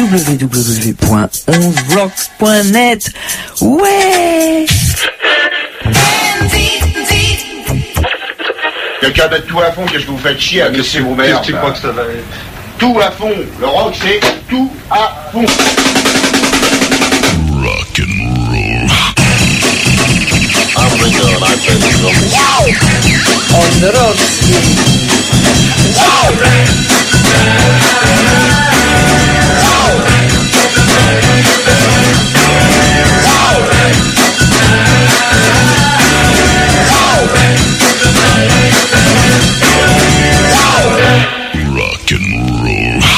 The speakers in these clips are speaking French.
www.11rocks.net. Ouais Quelqu'un d'être tout à fond, qu'est-ce que vous faites chier à laisser vos mères tu crois que ça va être Tout à fond Le rock, c'est tout à fond Rock and roll. The roll.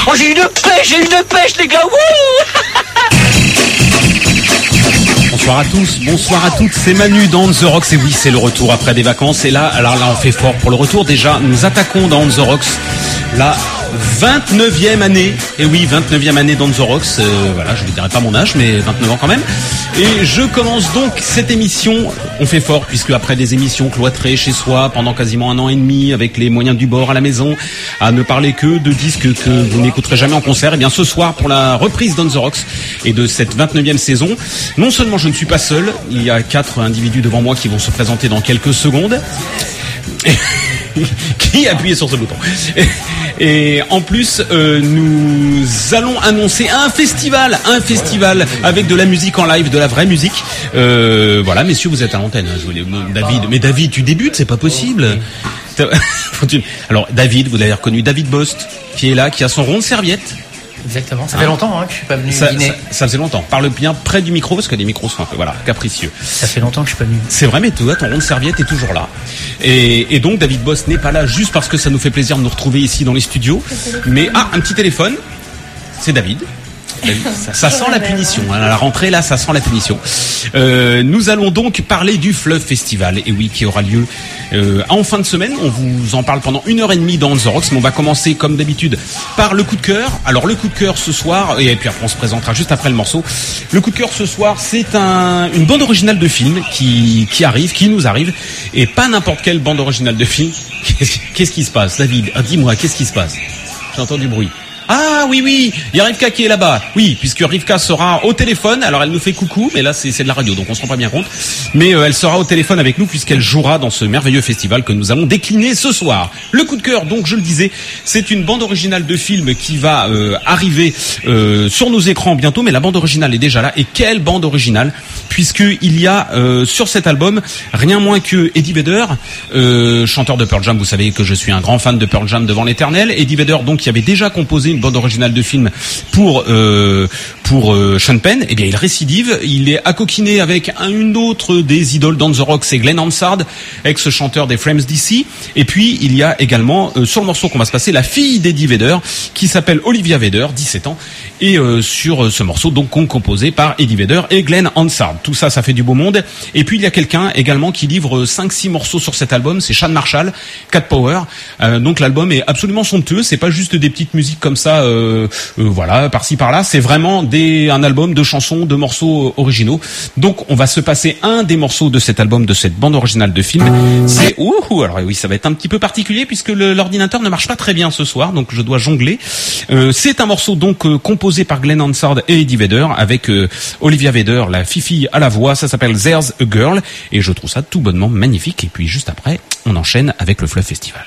Oh, j'ai une pêche, j'ai une pêche, les gars, Bonsoir à tous, bonsoir à toutes, c'est Manu dans The Rocks. Et oui c'est le retour après des vacances. Et là, alors là on fait fort pour le retour. Déjà, nous attaquons dans The Rocks. La 29e année, et oui 29e année dans The Rocks, euh, voilà je ne dirai pas mon âge mais 29 ans quand même, et je commence donc cette émission, on fait fort puisque après des émissions cloîtrées chez soi pendant quasiment un an et demi avec les moyens du bord à la maison, à ne parler que de disques que vous n'écouterez jamais en concert, et bien ce soir pour la reprise d'On The Rocks et de cette 29e saison, non seulement je ne suis pas seul, il y a quatre individus devant moi qui vont se présenter dans quelques secondes. qui a appuyé sur ce bouton. Et en plus, euh, nous allons annoncer un festival, un festival avec de la musique en live, de la vraie musique. Euh, voilà, messieurs, vous êtes à l'antenne. hein, voulais- David, mais David, tu débutes, c'est pas possible. Alors, David, vous l'avez reconnu, David Bost, qui est là, qui a son rond de serviette. Exactement. Ça fait longtemps hein, que je suis pas venu Ça, dîner. ça, ça faisait longtemps. Parle bien près du micro parce que les micros sont un peu voilà capricieux. Ça fait longtemps que je suis pas venu. C'est vrai, mais toi, ton rond de serviette est toujours là. Et, et donc, David Boss n'est pas là juste parce que ça nous fait plaisir de nous retrouver ici dans les studios. Mais, ah, un petit téléphone. C'est David. Ça, sent la punition. hein. À la rentrée, là, ça sent la punition. Euh, nous allons donc parler du Fleuve Festival. Et oui, qui aura lieu euh, en fin de semaine. On vous en parle pendant une heure et demie dans The Rocks. Mais on va commencer, comme d'habitude, par le coup de cœur. Alors, le coup de cœur ce soir, et puis après, on se présentera juste après le morceau. Le coup de cœur ce soir, c'est un, une bande originale de film qui, qui arrive, qui nous arrive. Et pas n'importe quelle bande originale de film. Qu'est-ce qu'est-ce qui se passe, David Ah, Dis-moi, qu'est-ce qui se passe? J'entends du bruit. Ah oui oui, il y a Rivka qui est là-bas. Oui, puisque Rivka sera au téléphone. Alors elle nous fait coucou, mais là c'est de la radio, donc on se rend pas bien compte. Mais euh, elle sera au téléphone avec nous puisqu'elle jouera dans ce merveilleux festival que nous allons décliner ce soir. Le coup de cœur, donc je le disais, c'est une bande originale de film qui va euh, arriver euh, sur nos écrans bientôt, mais la bande originale est déjà là. Et quelle bande originale Puisque il y a sur cet album rien moins que Eddie Vedder, chanteur de Pearl Jam. Vous savez que je suis un grand fan de Pearl Jam devant l'éternel. Eddie Vedder, donc, qui avait déjà composé bande originale de film pour euh, pour euh, Sean Penn. Eh bien, il récidive. Il est accoquiné avec un, une autre des idoles dans The Rock, c'est Glenn Hansard, ex-chanteur des Frames DC. Et puis, il y a également euh, sur le morceau qu'on va se passer la fille d'Eddie Vedder, qui s'appelle Olivia Vedder, 17 ans, et sur ce morceau donc composé par Eddie Vedder et Glenn Hansard. Tout ça, ça fait du beau monde. Et puis il y a quelqu'un également qui livre 5-6 morceaux sur cet album, c'est Sean Marshall, Cat Power. Donc l'album est absolument somptueux. C'est pas juste des petites musiques comme ça, euh, euh, voilà, par-ci par-là. C'est vraiment des, un album de chansons, de morceaux euh, originaux. Donc on va se passer un des morceaux de cet album, de cette bande originale de film. C'est ouh, alors oui, ça va être un petit peu particulier puisque l'ordinateur ne marche pas très bien ce soir, donc je dois jongler. Euh, c'est un morceau donc euh, composé par Glenn Hansard et Eddie Vedder avec euh, Olivia Vedder, la fifi à la voix. Ça s'appelle There's a Girl et je trouve ça tout bonnement magnifique. Et puis juste après, on enchaîne avec le Fluff Festival.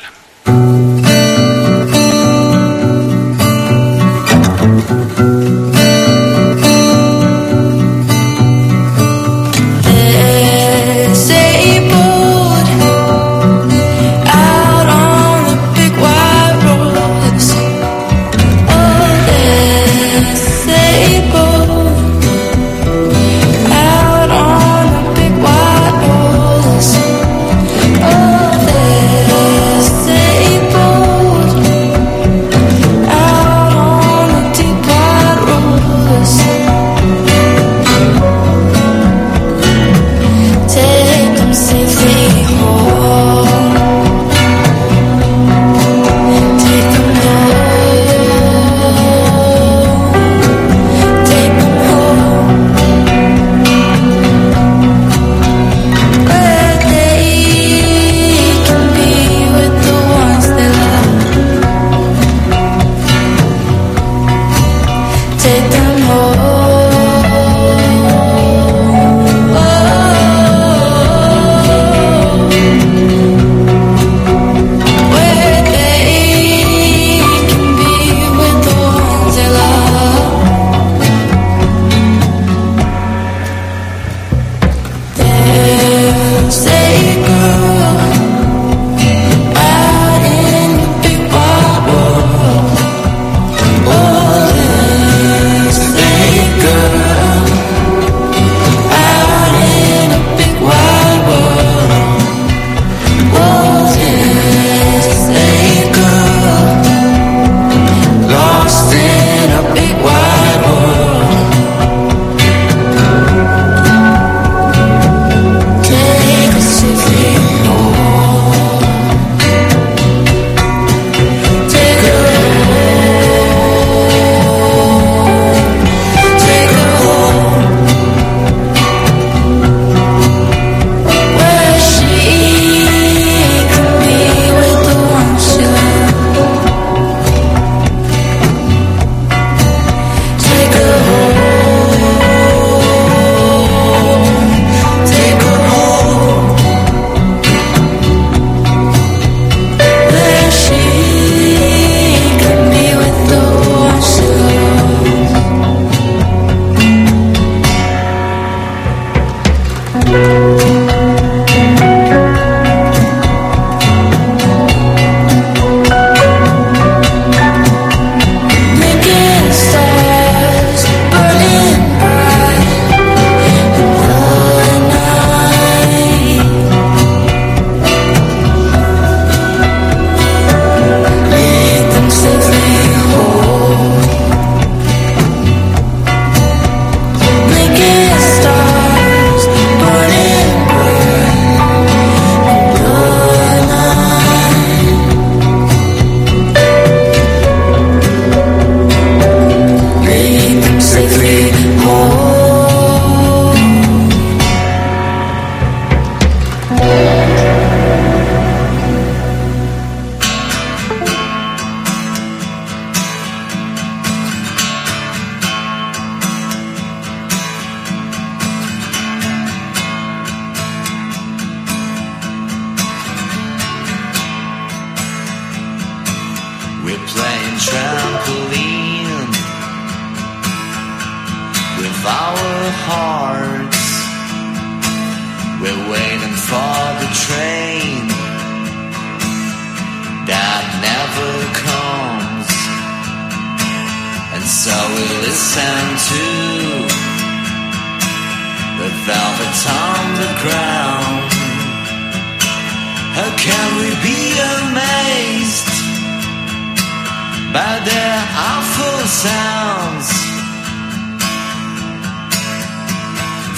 By their awful sounds.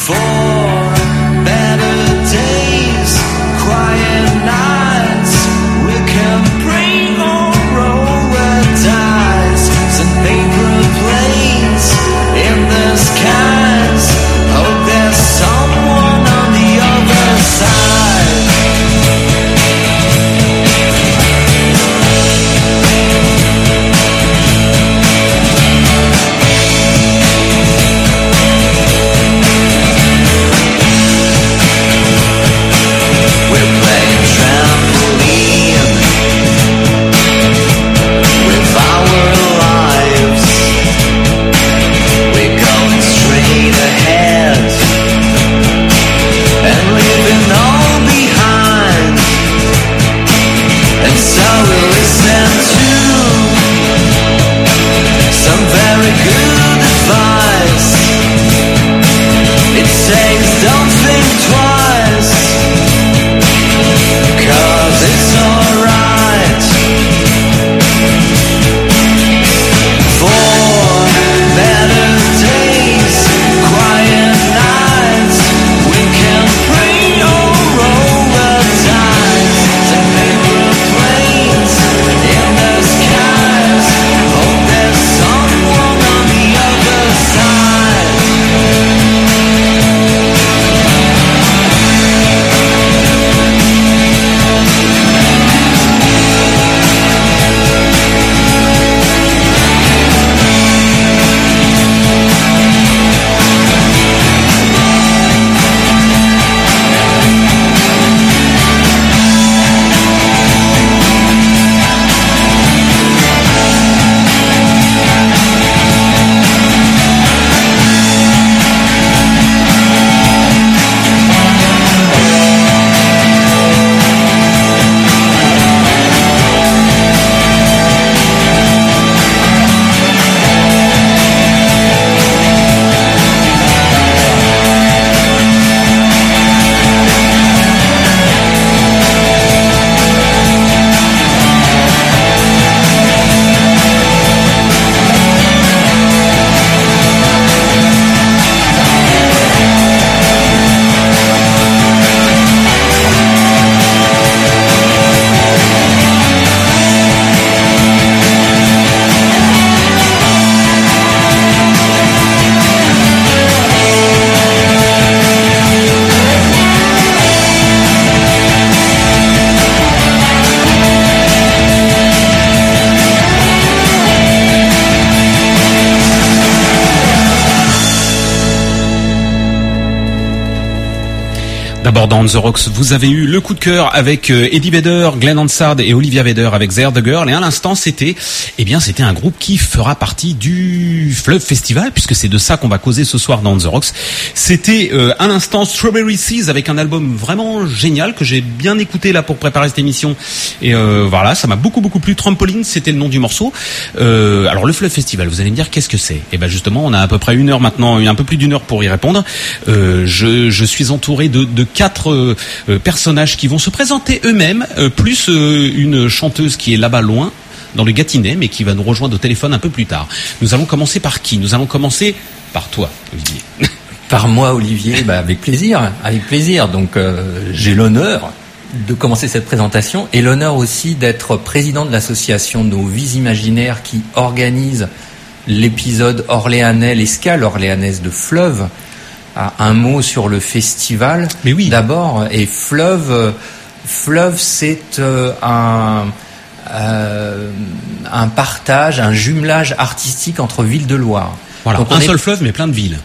For On The Rocks, vous avez eu le coup de cœur avec euh, Eddie Vedder, Glenn Hansard et Olivia Vedder avec There the Girl. Et à l'instant, c'était, eh bien, c'était un groupe qui fera partie du Fleuve Festival, puisque c'est de ça qu'on va causer ce soir dans The Rocks. C'était euh, à l'instant Strawberry Seas avec un album vraiment génial que j'ai bien écouté là pour préparer cette émission. Et euh, voilà, ça m'a beaucoup beaucoup plu. Trampoline, c'était le nom du morceau. Alors le Fleuve Festival, vous allez me dire qu'est-ce que c'est? Eh ben justement, on a à peu près une heure maintenant, un peu plus d'une heure pour y répondre. Je, je suis entouré de, de quatre euh, euh, personnages qui vont se présenter eux-mêmes, euh, plus une chanteuse qui est là-bas loin dans le Gâtinais, mais qui va nous rejoindre au téléphone un peu plus tard. Nous allons commencer par qui? Nous allons commencer par toi, Olivier. Par moi, Olivier, bah, avec plaisir, avec plaisir. Donc, j'ai l'honneur de commencer cette présentation et l'honneur aussi d'être président de l'association Nos Vies Imaginaires qui organise l'épisode orléanais, l'escale orléanaise de Fleuve. Un mot sur le festival. Mais oui. D'abord, et Fleuve, Fleuve, c'est euh, un euh, un partage, un jumelage artistique entre villes de Loire. Voilà, Donc, on un est- seul fleuve, mais plein de villes.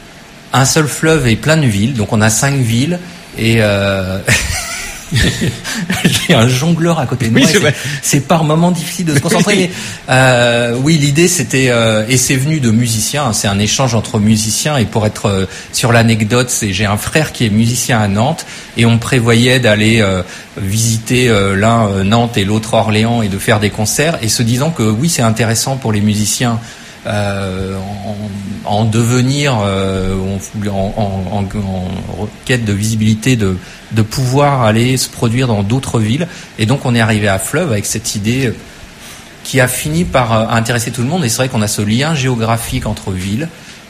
un seul fleuve et plein de villes. Donc on a cinq villes et euh... j'ai un jongleur à côté de Oui, moi. et c'est par moments difficile de se concentrer. mais, euh, oui, l'idée c'était euh, et c'est venu de musiciens. hein, C'est un échange entre musiciens et pour être euh, sur l'anecdote, c'est j'ai un frère qui est musicien à Nantes et on prévoyait d'aller euh, visiter euh, l'un Nantes et l'autre Orléans et de faire des concerts et se disant que oui c'est intéressant pour les musiciens euh, en, en devenir, euh, en, en- en- quête de visibilité, de, de pouvoir aller se produire dans d'autres villes. Et donc on est arrivé à Fleuve avec cette idée euh, qui a fini par euh, intéresser tout le monde. Et c'est vrai qu'on a ce lien géographique entre villes.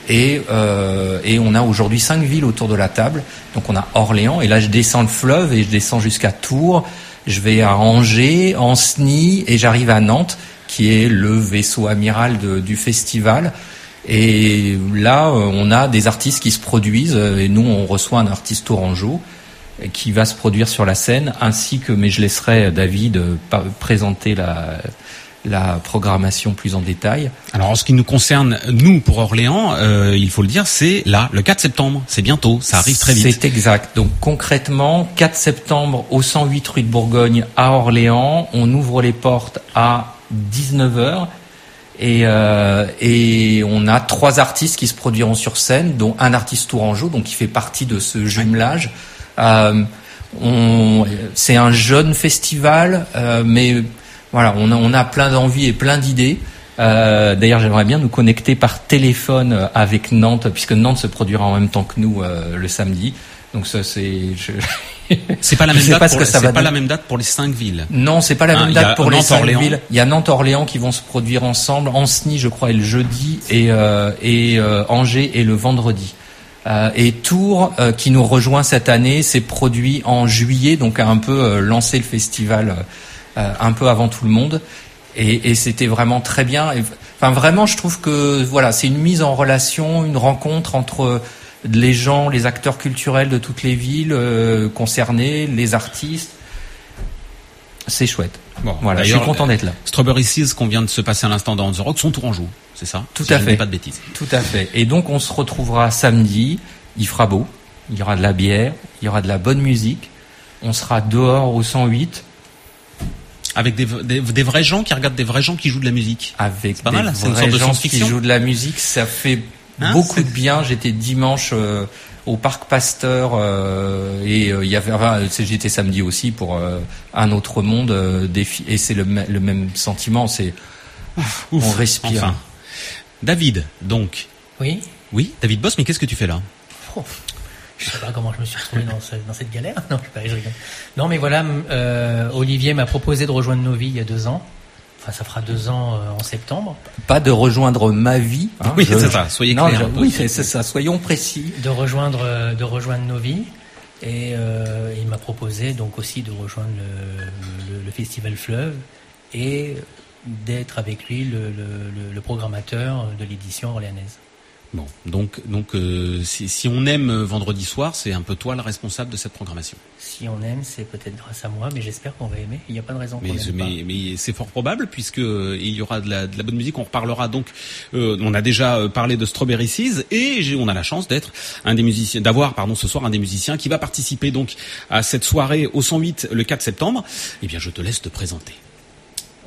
Et, euh, et on a aujourd'hui cinq villes autour de la table. Donc on a Orléans, et là je descends le fleuve et je descends jusqu'à Tours. Je vais à Angers, Ancenis, et j'arrive à Nantes, qui est le vaisseau amiral de- du festival. Et là, euh, on a des artistes qui se produisent, euh, et nous, on reçoit un artiste tourangeau euh, qui va se produire sur la scène, ainsi que, mais je laisserai David présenter la, la programmation plus en détail. Alors en ce qui nous concerne, nous pour Orléans, euh, il faut le dire, c'est là, le 4 septembre. C'est bientôt, ça arrive très vite. C'est exact. Donc concrètement, 4 septembre au 108 rue de Bourgogne à Orléans, on ouvre les portes à 19h et, euh, et on a trois artistes qui se produiront sur scène, dont un artiste tourangeau, donc qui fait partie de ce jumelage. Euh, c'est un jeune festival, euh, mais voilà, on a, on a plein d'envies et plein d'idées. Euh, D'ailleurs, j'aimerais bien nous connecter par téléphone avec Nantes, puisque Nantes se produira en même temps que nous le samedi. Donc ça, c'est. C'est pas la même date. pas pour, que ça c'est va pas la même date pour les cinq villes. Non, c'est pas la Ah, même date pour les cinq Orléans. villes. Il y a Nantes, Orléans qui vont se produire ensemble. Anceny, je crois, est le jeudi et, euh, et euh, Angers est le vendredi. Euh, et Tours, euh, qui nous rejoint cette année, s'est produit en juillet, donc a un peu euh, lancé le festival euh, un peu avant tout le monde. Et, et c'était vraiment très bien. Et, enfin, vraiment, je trouve que voilà, c'est une mise en relation, une rencontre entre les gens, les acteurs culturels de toutes les villes euh, concernées, les artistes. C'est chouette. Bon, Voilà, je suis content d'être là. Strawberry Seas qu'on vient de se passer à l'instant dans The Rock sont tourangeaux, c'est ça Tout Si à je fait. pas de bêtises. Tout à fait. Et donc on se retrouvera samedi. Il fera beau. Il y aura de la bière. Il y aura de la bonne musique. On sera dehors au 108 Avec des, des, des vrais gens qui regardent des vrais gens qui jouent de la musique. avec pas des mal, c'est une vrais sorte de gens qui jouent de la musique. Ça fait Hein, beaucoup de bien. J'étais dimanche euh, au parc Pasteur euh, et euh, il y avait. Enfin, j'étais samedi aussi pour euh, un autre monde euh, et c'est le, me- le même sentiment. C'est Ouf, on respire. Enfin. David, donc. Oui. Oui, David Boss, mais qu'est-ce que tu fais là? Oh, je sais pas comment je me suis retrouvé dans, ce- dans cette galère. Non, je, sais pas, je rigole. Non, mais voilà, euh, Olivier m'a proposé de rejoindre nos vies il y a deux ans. Enfin, ça fera deux ans euh, en septembre. pas de rejoindre ma vie. hein. Oui, Je- c'est ça, soyez non, je- oui, c'est ça. Soyons précis. de rejoindre euh, de rejoindre nos vies et euh, il m'a proposé donc aussi de rejoindre le, le- le festival Fleuve et d'être avec lui le- le programmateur de l'édition orléanaise. Bon, donc donc euh, si, si on aime euh, vendredi soir, c'est un peu toi le responsable de cette programmation. Si on aime, c'est peut-être grâce à moi, mais j'espère qu'on va aimer. Il n'y a pas de raison qu'on Mais, n'aime pas. mais, mais c'est fort probable puisque euh, il y aura de la, de la bonne musique. On reparlera donc. euh, on a déjà euh, parlé de Strawberry Seas et j'ai- on a la chance d'être un des musiciens, d'avoir pardon ce soir un des musiciens qui va participer donc à cette soirée au 108 le 4 septembre. Eh bien, je te laisse te présenter.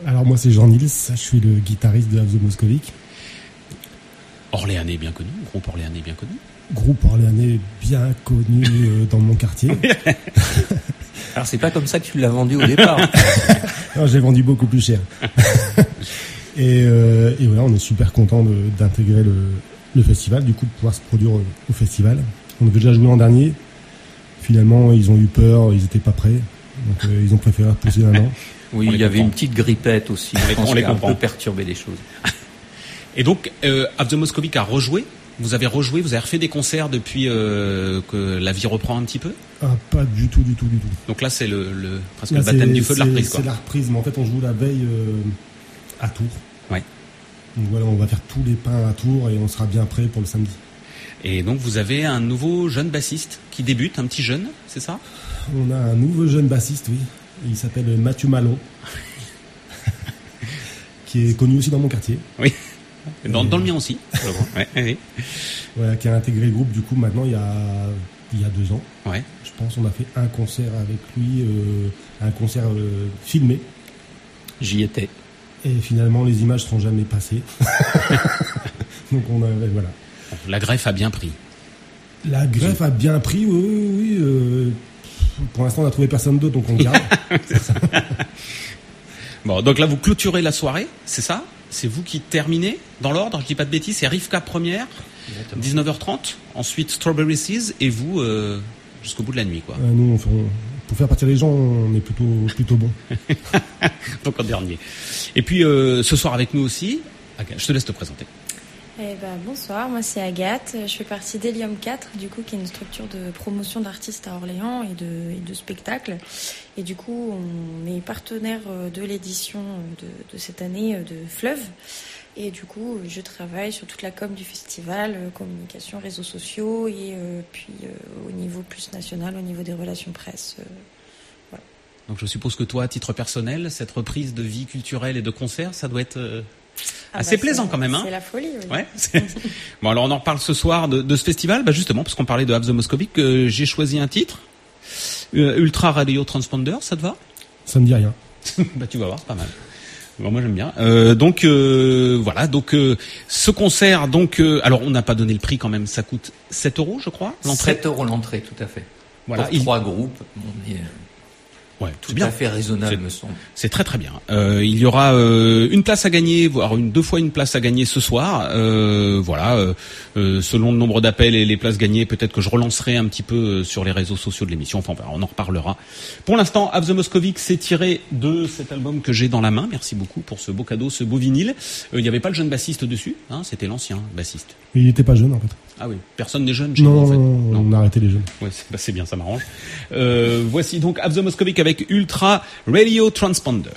Alors moi c'est Jean Nils, je suis le guitariste de Have the Moscovic, Orléanais bien connu, groupe Orléanais bien connu. groupe orléanais bien connu euh, dans mon quartier. Alors c'est pas comme ça que tu l'as vendu au départ. Non, J'ai vendu beaucoup plus cher. et, euh, et voilà, on est super content d'intégrer le, le festival, du coup de pouvoir se produire au, au festival. On avait déjà joué l'an dernier. Finalement, ils ont eu peur, ils étaient pas prêts. Donc euh, ils ont préféré repousser un an. Oui, il y avait comprend. une petite grippette aussi. On les- a un comprend. peu perturbé les choses. Et donc, euh, the Moscovic a rejoué. Vous avez rejoué, vous avez refait des concerts depuis euh, que la vie reprend un petit peu? Ah, pas du tout, du tout, du tout. Donc là, c'est le, le presque Là, le baptême du feu de la reprise. C'est la reprise, mais en fait on joue la veille euh, à Tours. Ouais. Donc voilà, on va faire tous les pains à Tours et on sera bien prêt pour le samedi. Et donc vous avez un nouveau jeune bassiste qui débute, un petit jeune, c'est ça? On a un nouveau jeune bassiste, oui. Il s'appelle Mathieu Malon. qui est connu aussi dans mon quartier. Oui. Dans, dans le mien aussi. je crois. Ouais, ouais, Voilà, qui a intégré le groupe du coup maintenant il y a, il y a deux ans. ouais. Je pense on a fait un concert avec lui, euh, un concert euh, filmé. J'y étais. Et finalement les images sont jamais passées. Donc on a, voilà. La greffe a bien pris. La greffe a bien pris, oui, oui, oui. euh, pour l'instant, on a trouvé personne d'autre, donc on garde. Bon, donc là vous clôturez la soirée, c'est ça? C'est vous qui terminez dans l'ordre, je dis pas de bêtises, c'est Rivka première, 19h30, ensuite Strawberry Seas et vous euh, jusqu'au bout de la nuit quoi. Euh, nous, on fait- on- pour faire partir les gens, on est plutôt, plutôt bon. Donc en dernier. Et puis euh, ce soir avec nous aussi, je te laisse te présenter. Eh ben, bonsoir, moi c'est Agathe, je fais partie d'Helium 4, du coup, qui est une structure de promotion d'artistes à Orléans et de, spectacles. Et du coup, on est partenaire euh, de l'édition de, de cette année euh, de Fleuve. Et du coup, je travaille sur toute la com du festival, euh, communication, réseaux sociaux, et euh, puis euh, au niveau plus national, au niveau des relations presse. euh, Donc je suppose que toi, à titre personnel, cette reprise de vie culturelle et de concert, ça doit être euh, Ah assez bah, plaisant quand même. Hein C'est la folie, oui. Ouais. bon alors on en reparle ce soir de, de ce festival, bah justement parce qu'on parlait de Have the Moscovic, euh, j'ai choisi un titre, Euh, Ultra Radio Transponder, ça te va? Ça me dit rien. Bah tu vas voir, c'est pas mal. Bon, moi j'aime bien. Euh, donc euh, voilà, donc euh, ce concert, donc euh, alors on n'a pas donné le prix quand même, ça coûte 7 euros je crois l'entrée. 7 euros l'entrée, tout à fait. Voilà, Pour il- trois groupes, on est Ouais, tout c'est bien. à fait raisonnable, C'est- me semble. C'est très très bien. Euh, il y aura euh, une place à gagner, voire une deux fois une place à gagner ce soir. Euh, voilà, euh, euh, selon le nombre d'appels et les places gagnées, peut-être que je relancerai un petit peu euh, sur les réseaux sociaux de l'émission. Enfin, on en reparlera. Pour l'instant, Have the Moscovic, c'est tiré de cet album que j'ai dans la main. Merci beaucoup pour ce beau cadeau, ce beau vinyle. Euh, Il n'y avait pas le jeune bassiste dessus, hein, c'était l'ancien bassiste. Il était pas jeune, en fait. Ah oui, personne n'est jeune chez Non, vous en fait. non, on a arrêté les jeunes. Ouais, c'est bah, bien, ça m'arrange. Euh, voici donc Moscovic avec Ultra Radio Transponder.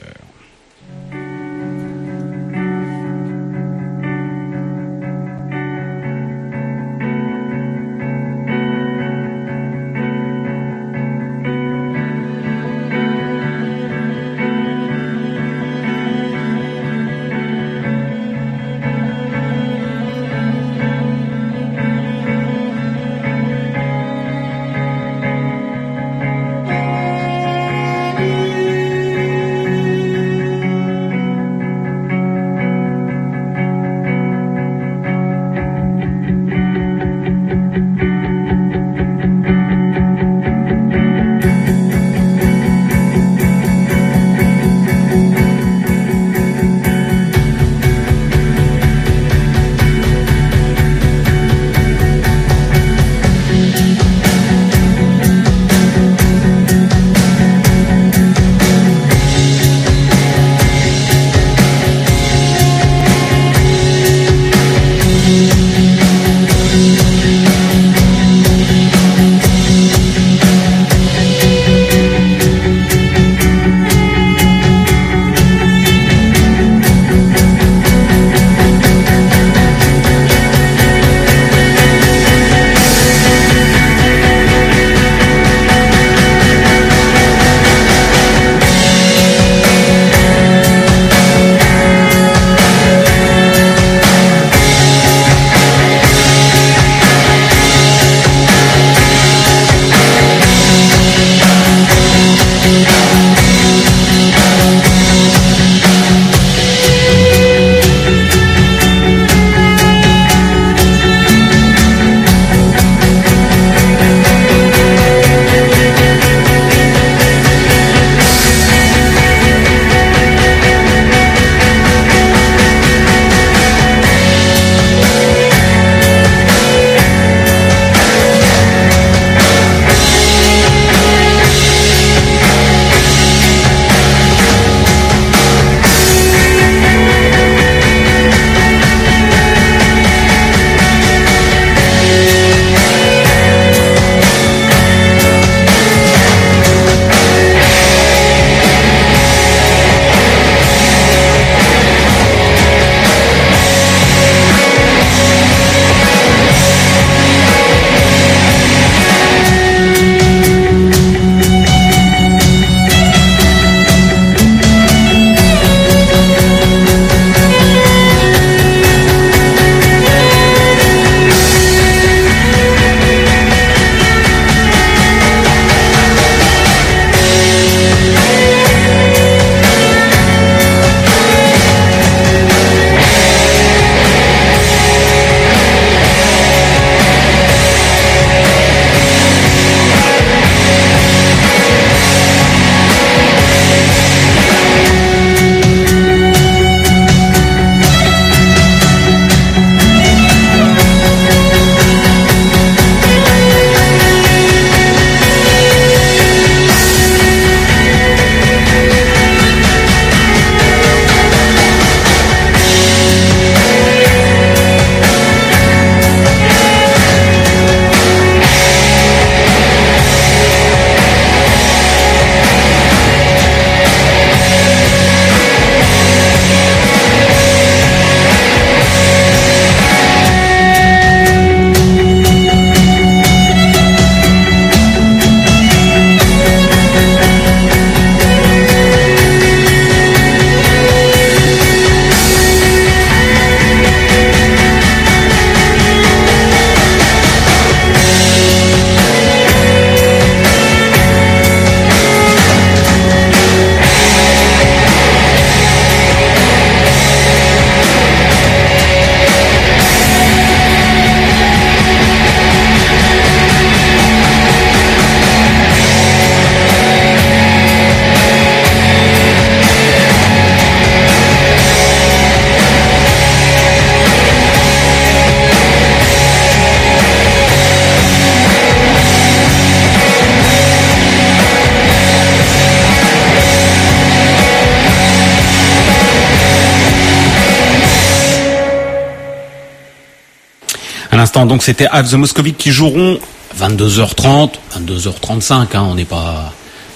L'instant, donc c'était Have the Moscovic qui joueront 22h30, 22h35. Hein, on n'est pas.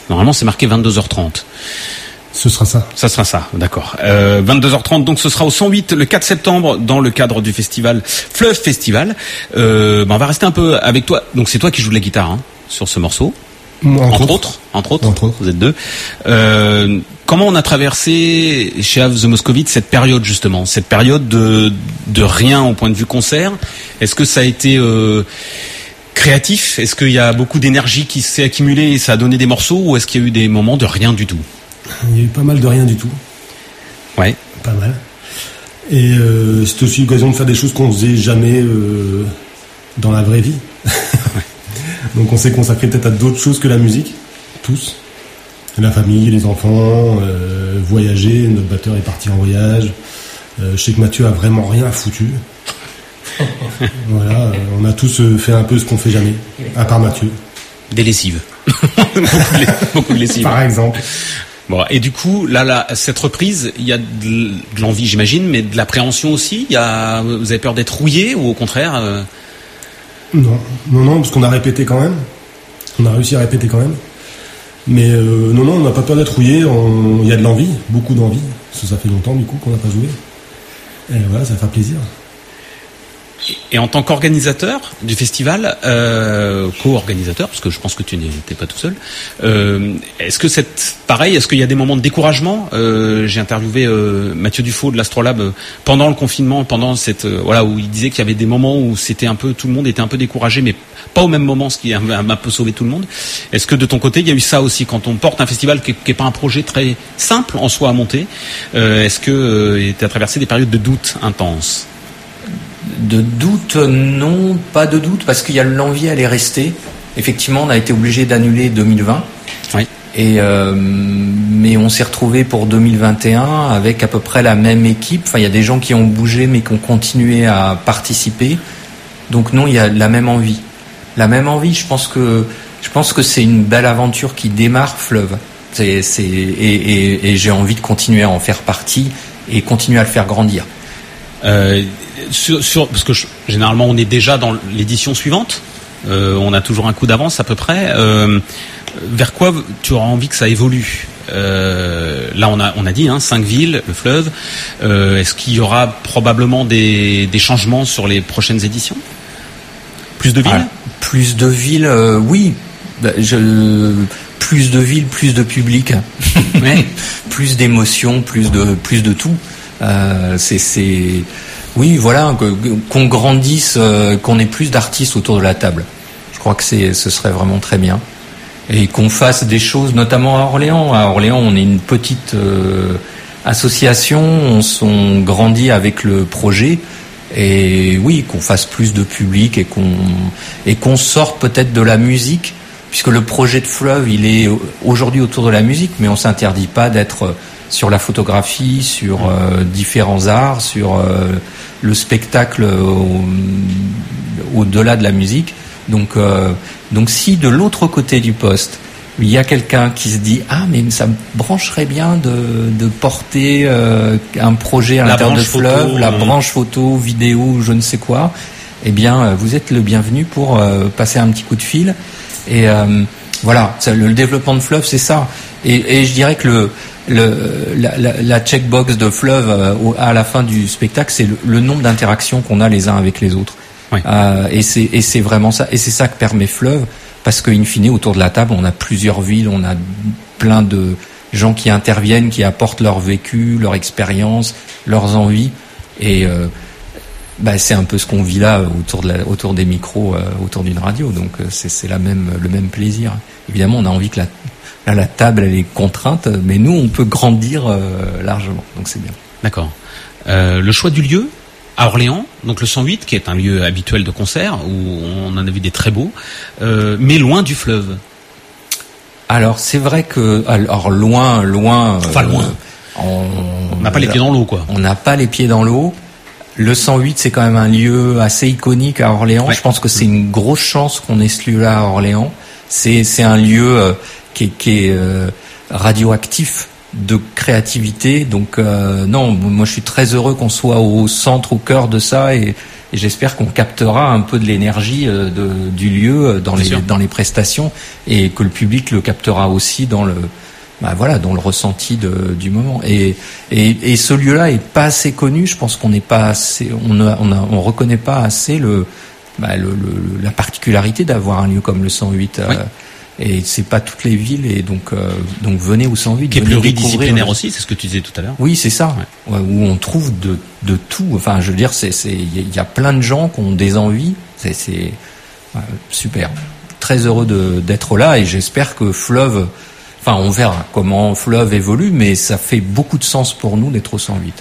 Normalement, c'est marqué 22h30. Ce sera ça. Ça sera ça, d'accord. Euh, 22h30, donc ce sera au 108 le 4 septembre dans le cadre du festival Fleuve Festival. Euh, ben, on va rester un peu avec toi. Donc c'est toi qui joues de la guitare hein, sur ce morceau. Entre, autres. entre autres, Entre autres. vous êtes deux. Euh, comment on a traversé chez Have the Moscovite cette période justement, cette période de, de rien au point de vue concert Est-ce que ça a été euh, créatif? Est-ce qu'il y a beaucoup d'énergie qui s'est accumulée et ça a donné des morceaux ou est-ce qu'il y a eu des moments de rien du tout? Il y a eu pas mal de rien du tout. Ouais. Pas mal. Et euh, c'était aussi l'occasion de faire des choses qu'on faisait jamais euh, dans la vraie vie. Donc on s'est consacré peut-être à d'autres choses que la musique, tous. La famille, les enfants, euh, voyager, notre batteur est parti en voyage. Je sais que Mathieu a vraiment rien foutu. Voilà, on a tous euh, fait un peu ce qu'on fait jamais, à part Mathieu, Des lessives. beaucoup, de, lessives. par exemple. Bon, et du coup, là, là, cette reprise, il y a de, l'envie, j'imagine, mais de l'appréhension aussi? Il y a, vous avez peur d'être rouillé ou au contraire euh, Non, non, non, parce qu'on a répété quand même. On a réussi à répéter quand même. Mais euh, non, non, on n'a pas peur d'être rouillé. Il y a de l'envie, beaucoup d'envie. Parce que ça fait longtemps du coup qu'on n'a pas joué. Et voilà, ça fait plaisir. Et en tant qu'organisateur du festival, euh, co-organisateur, parce que je pense que tu n'étais pas tout seul, euh, est-ce que c'est pareil? Est-ce qu'il y a des moments de découragement? Euh, J'ai interviewé euh, Mathieu Dufaux de l'Astrolabe pendant le confinement, pendant cette voilà où il disait qu'il y avait des moments où c'était un peu tout le monde était un peu découragé, mais pas au même moment, ce qui a un peu sauvé tout le monde. Est-ce que de ton côté, il y a eu ça aussi quand on porte un festival qui n'est pas un projet très simple en soi à monter Est-ce que tu as traversé des périodes de doute intenses? De doute, non, pas de doute, parce qu'il y a l'envie, elle est restée. Effectivement, on a été obligé d'annuler 2020. Oui. Et euh, mais on s'est retrouvé pour 2021 avec à peu près la même équipe. Enfin, il y a des gens qui ont bougé, mais qui ont continué à participer. Donc non, il y a la même envie. La même envie. Je pense que je pense que c'est une belle aventure qui démarre fleuve. C'est, c'est, et, et- et j'ai envie de continuer à en faire partie et continuer à le faire grandir. Euh, sur, sur- parce que je- généralement on est déjà dans l'édition suivante. Euh, on a toujours un coup d'avance à peu près. Euh, vers quoi tu auras envie que ça évolue Euh, Là, on a, on a dit hein, cinq villes, le fleuve. Est-ce qu'il y aura probablement des, des changements sur les prochaines éditions? Plus de villes? Ah, plus de villes, oui. Bah, Je, plus de villes, plus de public, Ouais. plus d'émotions, plus de plus de tout. C'est oui voilà qu'on grandisse, euh, qu'on ait plus d'artistes autour de la table. Je crois que c'est ce serait vraiment très bien et qu'on fasse des choses, notamment à Orléans. À Orléans, on est une petite euh, association, on, grandit avec le projet. Et oui, qu'on fasse plus de public et qu'on et qu'on sorte peut-être de la musique, puisque le projet de Fleuve, il est aujourd'hui autour de la musique, mais on s'interdit pas d'être sur la photographie, sur euh, différents arts, sur euh, le spectacle au- au-delà de la musique. Donc, euh, donc si de l'autre côté du poste, il y a quelqu'un qui se dit ah mais ça me brancherait bien de, de porter euh, un projet à l'intérieur de Fleuve, la euh. branche photo, vidéo, je ne sais quoi, eh bien euh, vous êtes le bienvenu pour euh, passer un petit coup de fil. Et euh, voilà, le, le développement de Fleuve, c'est ça. Et, et je dirais que le, le, la, la, la checkbox de Fleuve euh, à la fin du spectacle, c'est le, le nombre d'interactions qu'on a les uns avec les autres. Euh, et c'est et c'est vraiment ça. Et c'est ça que permet Fleuve, parce qu'in fine, autour de la table, on a plusieurs villes, on a plein de gens qui interviennent, qui apportent leur vécu, leur expérience, leurs envies. Et euh, bah, c'est un peu ce qu'on vit là autour, de la, autour des micros, euh, autour d'une radio. Donc euh, c'est c'est la même, le même plaisir. Évidemment, on a envie que la, là, la table elle est contrainte, mais nous on peut grandir euh, largement. Donc c'est bien. D'accord. Euh, le choix du lieu à Orléans, donc le 108, qui est un lieu habituel de concert où on en a vu des très beaux, euh, mais loin du fleuve. Alors c'est vrai que alors loin, loin. Enfin, loin. On n'a pas les pieds dans l'eau, quoi. On n'a pas les pieds dans l'eau. Le 108, c'est quand même un lieu assez iconique à Orléans. Ouais. Je pense que c'est une grosse chance qu'on ait ce lieu-là à Orléans. C'est c'est un lieu euh, qui est, qui est, euh, radioactif. de créativité. Donc euh, non, moi je suis très heureux qu'on soit au centre, au cœur de ça et, et j'espère qu'on captera un peu de l'énergie du lieu dans Bien les sûr. dans les prestations et que le public le captera aussi dans le bah voilà dans le ressenti de- du moment. Et, et, et ce lieu-là est pas assez connu. Je pense qu'on n'est pas assez, on ne, on, a- on reconnaît pas assez le, bah, le, le- la particularité d'avoir un lieu comme le 108. euh, Oui. et c'est pas toutes les villes et donc euh, donc venez au 108. Qui est pluridisciplinaire aussi, c'est ce que tu disais tout à l'heure. Oui, c'est ça. Ouais, où on trouve de, de tout. Enfin, je veux dire, c'est c'est il y a- il y a plein de gens qui ont des envies. C'est c'est ouais, super. Très heureux de d'être là et j'espère que Fleuve. Enfin, on verra comment Fleuve évolue, mais ça fait beaucoup de sens pour nous d'être au 108.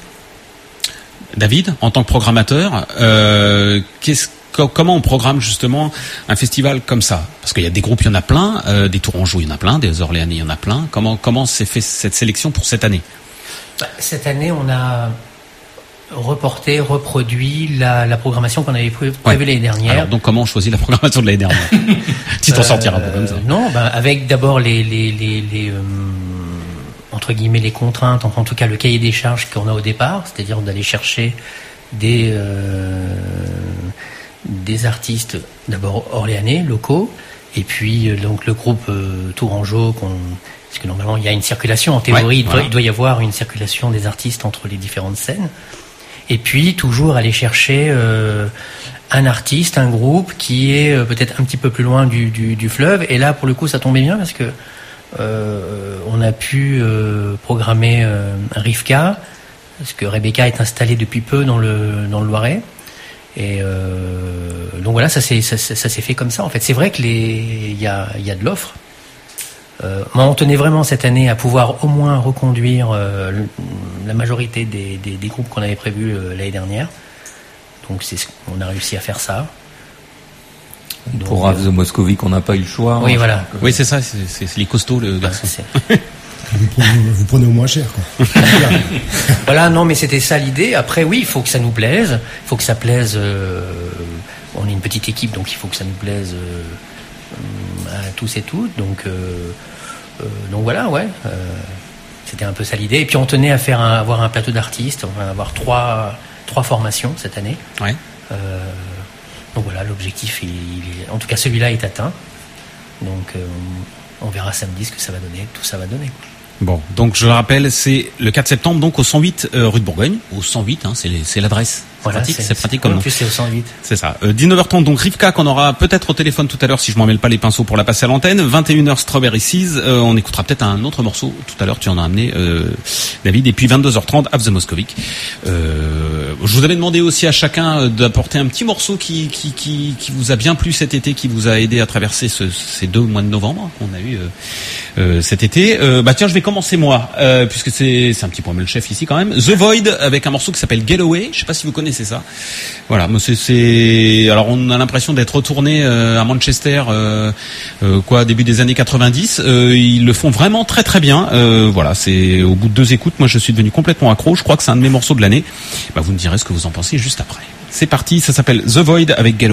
David, en tant que programmateur, euh, qu'est-ce- comment on programme justement un festival comme ça? Parce qu'il y a des groupes, il y en a plein, euh, des Tourangeaux, il y en a plein, des Orléanais, il y en a plein. Comment comment s'est fait cette sélection pour cette année? Bah, Cette année, on a reporté, reproduit la, la programmation qu'on avait pré- prévue l'année dernière. Alors donc comment on choisit la programmation de l'année dernière Tu t'en sortiras pas comme ça. Euh, Non, ben, avec d'abord les, les, les, les, euh, entre guillemets les contraintes, en tout cas le cahier des charges qu'on a au départ, c'est-à-dire d'aller chercher des euh, des artistes d'abord orléanais, locaux, et puis euh, donc le groupe euh, Tourangeau, qu'on parce que normalement il y a une circulation en théorie, Ouais, il, doit, voilà. il doit y avoir une circulation des artistes entre les différentes scènes, et puis toujours aller chercher euh, un artiste, un groupe qui est euh, peut-être un petit peu plus loin du, fleuve. Et là, pour le coup, ça tombait bien parce que euh, on a pu programmer euh, Rivka, parce que Rebecca est installée depuis peu dans le, dans le Loiret. Et donc voilà, ça s'est ça, ça fait comme ça. En fait, c'est vrai que les il y a, y a de l'offre. Euh, moi, on tenait vraiment cette année à pouvoir au moins reconduire euh, le- la majorité des, des, des groupes qu'on avait prévus euh, l'année dernière. Donc c'est ce- on a réussi à faire ça. Donc, Pour Rav the Moscovic, on n'a pas eu le choix. Oui, Je voilà. que- Oui, c'est ça, c'est les costauds, le garçon. Vous prenez, vous prenez au moins cher, quoi. Voilà, non, mais c'était ça l'idée. Après, oui, il faut que ça nous plaise. Il faut que ça plaise. euh, on est une petite équipe, donc il faut que ça nous plaise euh, à tous et toutes. Donc, euh, euh, donc voilà, ouais. euh, c'était un peu ça l'idée. Et puis on tenait à faire un- avoir un plateau d'artistes. On va avoir trois trois formations cette année. Ouais. Donc voilà, l'objectif, en tout cas celui-là est atteint. Donc on verra samedi ce que ça va donner. Tout ça va donner. Bon, donc je le rappelle, c'est le 4 septembre, donc au 108 euh, rue de Bourgogne, au 108, hein, c'est l'adresse. C'est Voilà, pratique, c'est- c'est pratique comme en nom. plus, c'est au 108. C'est ça. Euh, 19h30, donc Rivka qu'on aura peut-être au téléphone tout à l'heure si je m'en mêle pas les pinceaux pour la passer à l'antenne. 21h Strawberry Seas. Euh, on écoutera peut-être un autre morceau tout à l'heure. Tu en as amené euh, David. Et puis 22h30 Have the Moscovic. Euh, je vous avais demandé aussi à chacun euh, d'apporter un petit morceau qui, qui, qui, qui vous a bien plu cet été, qui vous a aidé à traverser ce- ces deux mois de novembre qu'on a eu euh, euh, cet été. Euh, bah tiens, je vais commencer moi, euh, puisque c'est c'est un petit point le chef ici quand même. The Void avec un morceau qui s'appelle Get Away. Je sais pas si vous connaissez ça. Voilà, c'est- c'est alors on a l'impression d'être retourné euh, à Manchester, euh, euh, quoi, début des années 90. Euh, ils le font vraiment très très bien. Voilà, c'est au bout de deux écoutes, moi je suis devenu complètement accro. Je crois que c'est un de mes morceaux de l'année. Bah, vous me direz ce que vous en pensez juste après. C'est parti, ça s'appelle The Void avec Get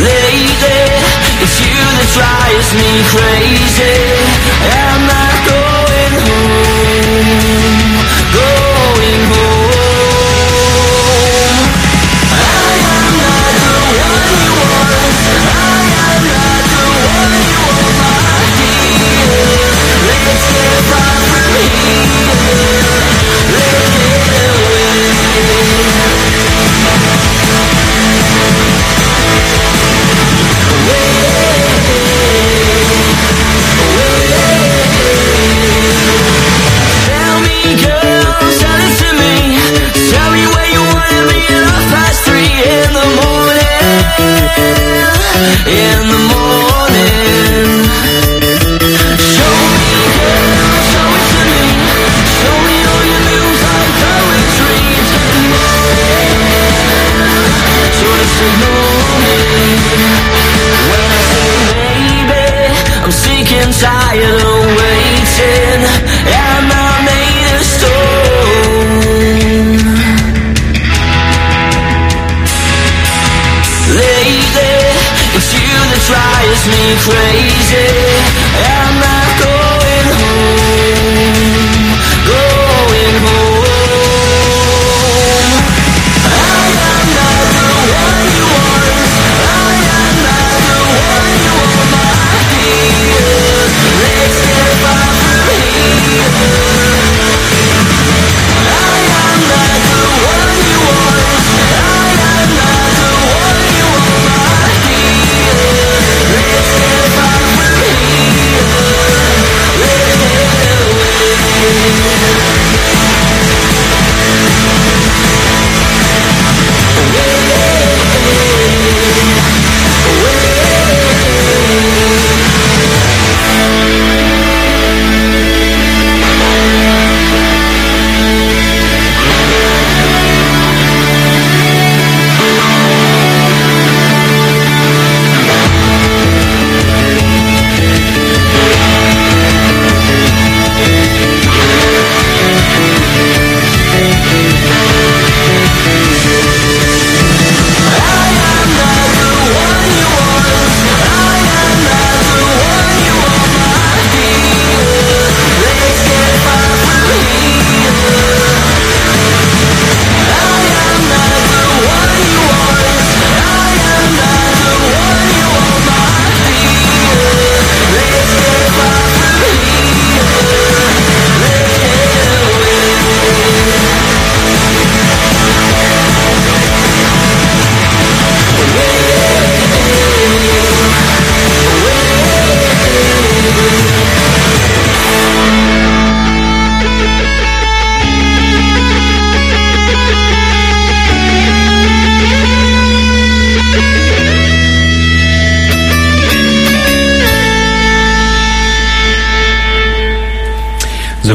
Lately, it's you that drives me crazy. Am I going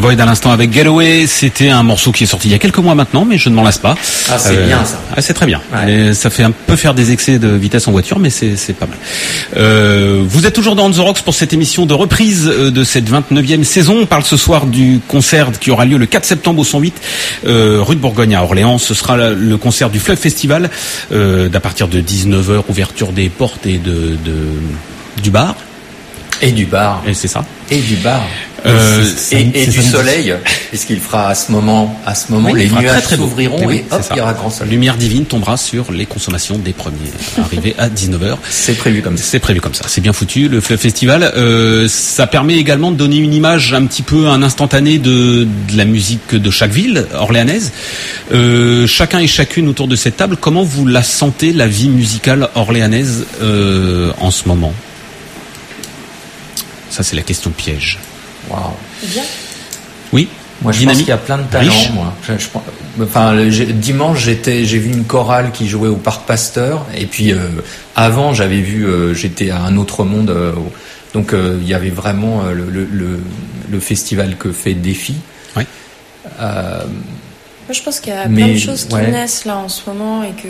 Void à l'instant avec Getaway, c'était un morceau qui est sorti il y a quelques mois maintenant, mais je ne m'en lasse pas. Ah, c'est bien, ça. Ah, c'est très bien. Ouais. Et ça fait un peu faire des excès de vitesse en voiture, mais c'est pas mal. Euh, vous êtes toujours dans On The Rocks pour cette émission de reprise euh, de cette 29e saison. On parle ce soir du concert qui aura lieu le 4 septembre au 108 euh, rue de Bourgogne à Orléans. Ce sera le concert du Fleuve Festival euh, d'à partir de 19h, ouverture des portes et de, de du bar. Et du bar. Et c'est ça. Et du bar. Euh, et, et du soleil, puisqu'il fera à ce moment, à ce moment, Oui, les nuages très, très beau. s'ouvriront Oui, et hop, il y aura grand soleil. Lumière divine tombera sur les consommations des premiers arrivés à 19h. C'est prévu comme ça. C'est prévu comme ça. C'est bien foutu. Le Festival, euh, ça permet également de donner une image un petit peu, un instantané de, de la musique de chaque ville orléanaise. Euh, chacun et chacune autour de cette table, comment vous la sentez, la vie musicale orléanaise en ce moment? Ça, c'est la question piège. Waouh. Bien. Oui Moi, je pense qu'il y a plein de talents. Riche Moi, je, je pense- enfin, le- j'ai- dimanche, j'étais, j'ai vu une chorale qui jouait au Parc Pasteur, et puis euh, avant, j'avais vu, euh, j'étais à un autre monde. euh, donc, euh, il y avait vraiment euh, le, le, le, le festival que fait Défi. Oui. Euh, Moi, je pense qu'il y a Mais, plein de choses qui ouais. naissent là en ce moment et que,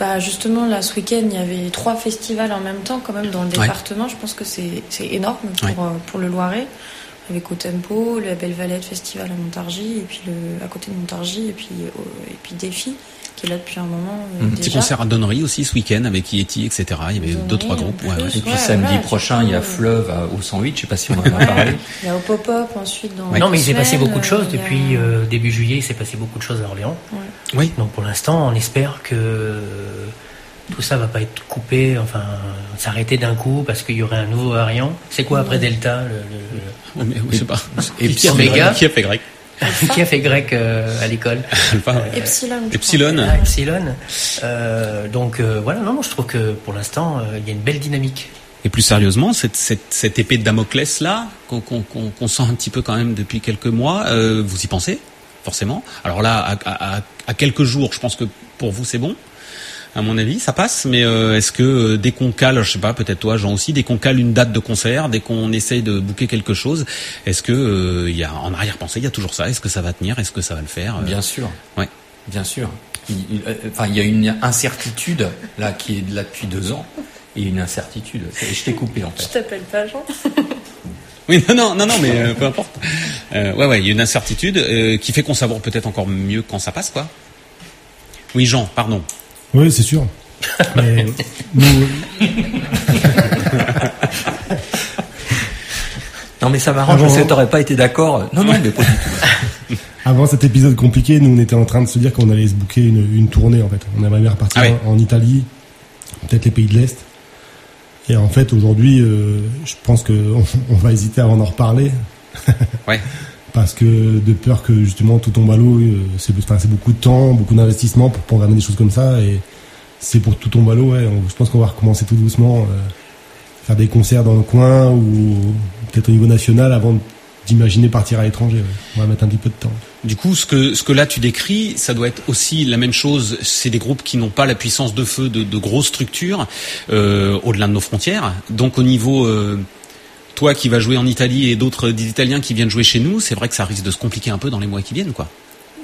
bah, justement, là, ce week-end, il y avait trois festivals en même temps, quand même, dans le Ouais. département. Je pense que c'est c'est énorme pour, Ouais. euh, pour le Loiret. Avec Au Tempo, le Belle Valette Festival à Montargis, et puis le, à côté de Montargis, et puis, euh, et puis Défi, qui est là depuis un moment. euh, Un petit concert à Donnery aussi ce week-end avec Yeti, etc. Il y avait Donnery, deux, trois groupes. Ouais, plus, ouais. et puis Ouais, samedi voilà, prochain, il y a peux- Fleuve au 108. Je sais pas si on en a parlé. Il y a au pop-up ensuite dans. Non, mais il s'est passé beaucoup de choses euh, y a- depuis euh, début juillet. Il s'est passé beaucoup de choses à Orléans. Ouais. Oui. Donc pour l'instant, on espère que tout ça va pas être coupé, enfin s'arrêter d'un coup parce qu'il y aurait un nouveau variant. C'est quoi après Delta le, le- mais, je sais pas. Et Qui a fait gaffe Qui a fait grec qui a fait grec euh, à l'école ouais. Epsilon. je Epsilon. crois. Ah, Epsilon. Euh, donc euh, voilà, non, moi je trouve que pour l'instant, euh, il y a une belle dynamique. Et plus sérieusement, cette, cette, cette épée de Damoclès là, qu'on sent un petit peu quand même depuis quelques mois, euh, vous y pensez forcément? Alors là, à, à- à- à quelques jours, je pense que pour vous c'est bon. À mon avis, ça passe. Mais euh, est-ce que euh, dès qu'on cale, je sais pas, peut-être toi, Jean aussi, dès qu'on cale une date de concert, dès qu'on essaye de booker quelque chose, est-ce que euh, il y a en arrière-pensée, il y a toujours ça? Est-ce que ça va tenir? Est-ce que ça va le faire? Euh, Bien sûr. Ouais. Bien sûr. Il, il- enfin, il y a une incertitude là qui est là depuis deux ans et une incertitude. Et Je t'ai coupé en Je fait. t'appelle pas Jean. Oui, non, non, non, non, mais euh, peu importe. Euh, ouais, ouais, il y a une incertitude euh, qui fait qu'on savoure peut-être encore mieux quand ça passe, quoi. Oui, Jean, pardon. Oui, c'est sûr. Mais nous, Non mais ça m'arrange Ah bon parce que t'aurais pas été d'accord. Non non mais pas du tout. avant cet épisode compliqué, nous on était en train de se dire qu'on allait se booker une, une tournée en fait. On aimerait bien repartir Ah en, Italie, peut-être les pays de l'Est. Et en fait aujourd'hui, euh, je pense que on, on va hésiter avant d'en reparler. Ouais. Parce que de peur que justement tout tombe à l'eau, euh, c'est beaucoup de temps, beaucoup d'investissement pour programmer des choses comme ça. Et c'est pour tout tombe à l'eau, je pense qu'on va recommencer tout doucement, euh, faire des concerts dans le coin ou peut-être au niveau national avant d'imaginer partir à l'étranger. On va mettre un petit peu de temps. Du coup, ce que, ce que là tu décris, ça doit être aussi la même chose. C'est des groupes qui n'ont pas la puissance de feu de, de grosses structures euh, au-delà de nos frontières. Donc au niveau, euh, toi qui vas jouer en Italie et d'autres Italiens qui viennent jouer chez nous, c'est vrai que ça risque de se compliquer un peu dans les mois qui viennent, quoi.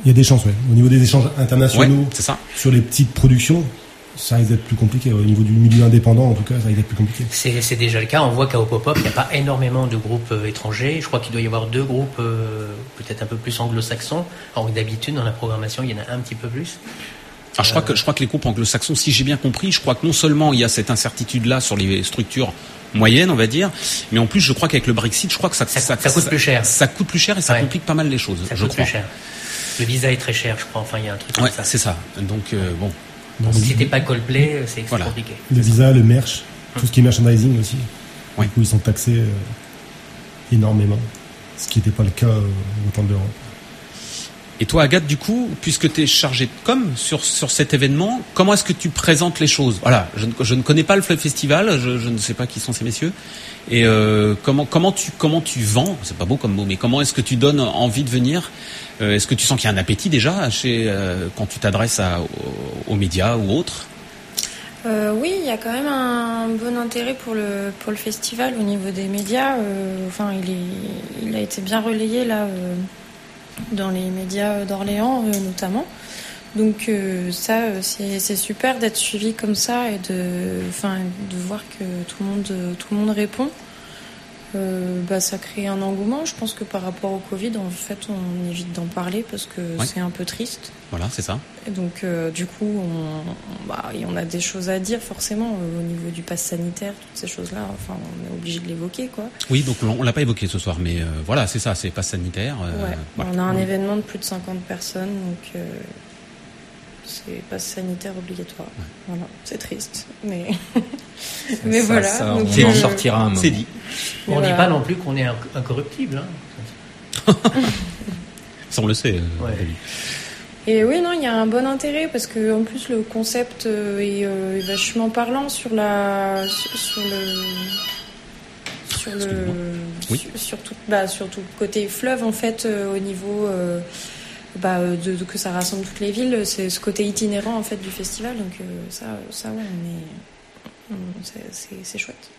Il y a des chances, ouais. Au niveau des échanges internationaux, Ouais, c'est ça. sur les petites productions, ça risque d'être plus compliqué. Au niveau du milieu indépendant, en tout cas, ça risque d'être plus compliqué. C'est déjà le cas. On voit qu'à Opopop, il n'y a pas énormément de groupes euh, étrangers. Je crois qu'il doit y avoir deux groupes euh, peut-être un peu plus anglo-saxons. Alors d'habitude, dans la programmation, il y en a un petit peu plus. Alors, je crois que je crois que les groupes anglo-saxons, si j'ai bien compris, je crois que non seulement il y a cette incertitude-là sur les structures moyennes, on va dire, mais en plus, je crois qu'avec le Brexit, je crois que ça Ça- ça coûte plus cher. Ça coûte plus cher et ça Ouais. complique pas mal les choses. Ça je coûte crois. plus cher. Le visa est très cher, je crois. Enfin, il y a un truc comme Ouais, ça. c'est ça. Donc euh, bon. Donc, Si t'es pas Coldplay, euh, c'est c'est Voilà. compliqué. le visa, le merch, tout ce qui est merchandising aussi. Ouais. Du coup, ils sont taxés euh, énormément. Ce qui n'était pas le cas euh, au temps de l'Europe. Et toi, Agathe, du coup, puisque tu es chargée de com sur, sur cet événement, comment est-ce que tu présentes les choses? Voilà, je ne, je ne connais pas le Festival, je, je ne sais pas qui sont ces messieurs. Et euh, comment, comment, tu, comment tu vends C'est pas beau comme mot, mais comment est-ce que tu donnes envie de venir? Euh, Est-ce que tu sens qu'il y a un appétit déjà chez, euh, quand tu t'adresses aux, aux médias ou autres? Oui, il y a quand même un bon intérêt pour le, pour le festival au niveau des médias. Enfin, il, est, il a été bien relayé là dans les médias d'Orléans euh, notamment. Donc euh, ça, euh, c'est super d'être suivi comme ça et de, de voir que tout le monde, tout le monde répond. Euh, bah, ça crée un engouement. Je pense que par rapport au Covid, en fait, on évite d'en parler parce que Ouais. c'est un peu triste. Voilà, c'est ça. Et donc, euh, du coup, on, on- bah, on a des choses à dire forcément euh, au niveau du pass sanitaire, toutes ces choses-là. Enfin, on est obligé de l'évoquer, quoi. Oui, donc on, l'a pas évoqué ce soir, mais voilà, c'est ça, c'est pas sanitaire. ouais. voilà. On a un événement de plus de 50 personnes, donc c'est pass sanitaire obligatoire. Voilà, c'est triste, mais mais Ça, voilà. ça, donc, on en euh, sortira un moment. C'est dit. On ne dit pas non plus qu'on est inc- incorruptible. hein. Ça, on le sait. euh, Ouais. Et oui, non, il y a un bon intérêt parce que en plus le concept euh, est, euh, est vachement parlant sur la sur, le sur le. Oui. sur, sur tout bah, sur tout le côté fleuve en fait euh, au niveau euh, bah, de, de- que ça rassemble toutes les villes, c'est ce côté itinérant en fait du festival donc euh, ça ça ouais, on est c'est- chouette.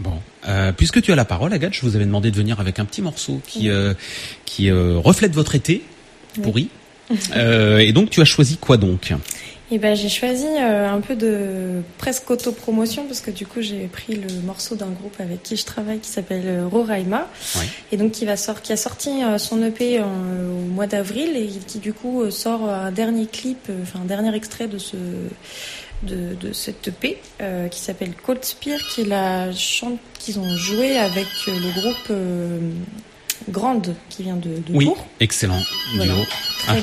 Bon, euh, puisque tu as la parole, Agathe, je vous avais demandé de venir avec un petit morceau qui euh, qui euh, reflète votre été pourri. Euh, et donc, tu as choisi quoi donc? Et ben j'ai choisi euh, un peu de presque autopromotion parce que du coup j'ai pris le morceau d'un groupe avec qui je travaille qui s'appelle euh, Roraima. Et donc qui va sort, qui a sorti euh, son EP en- au mois d'avril et qui du coup sort un dernier clip, enfin un dernier extrait de ce de, de cette EP euh, qui s'appelle Cold Spear qui la chante qu'ils ont joué avec le groupe euh, Grande qui vient de, de Oui, Tours. excellent Voilà. Très Ah,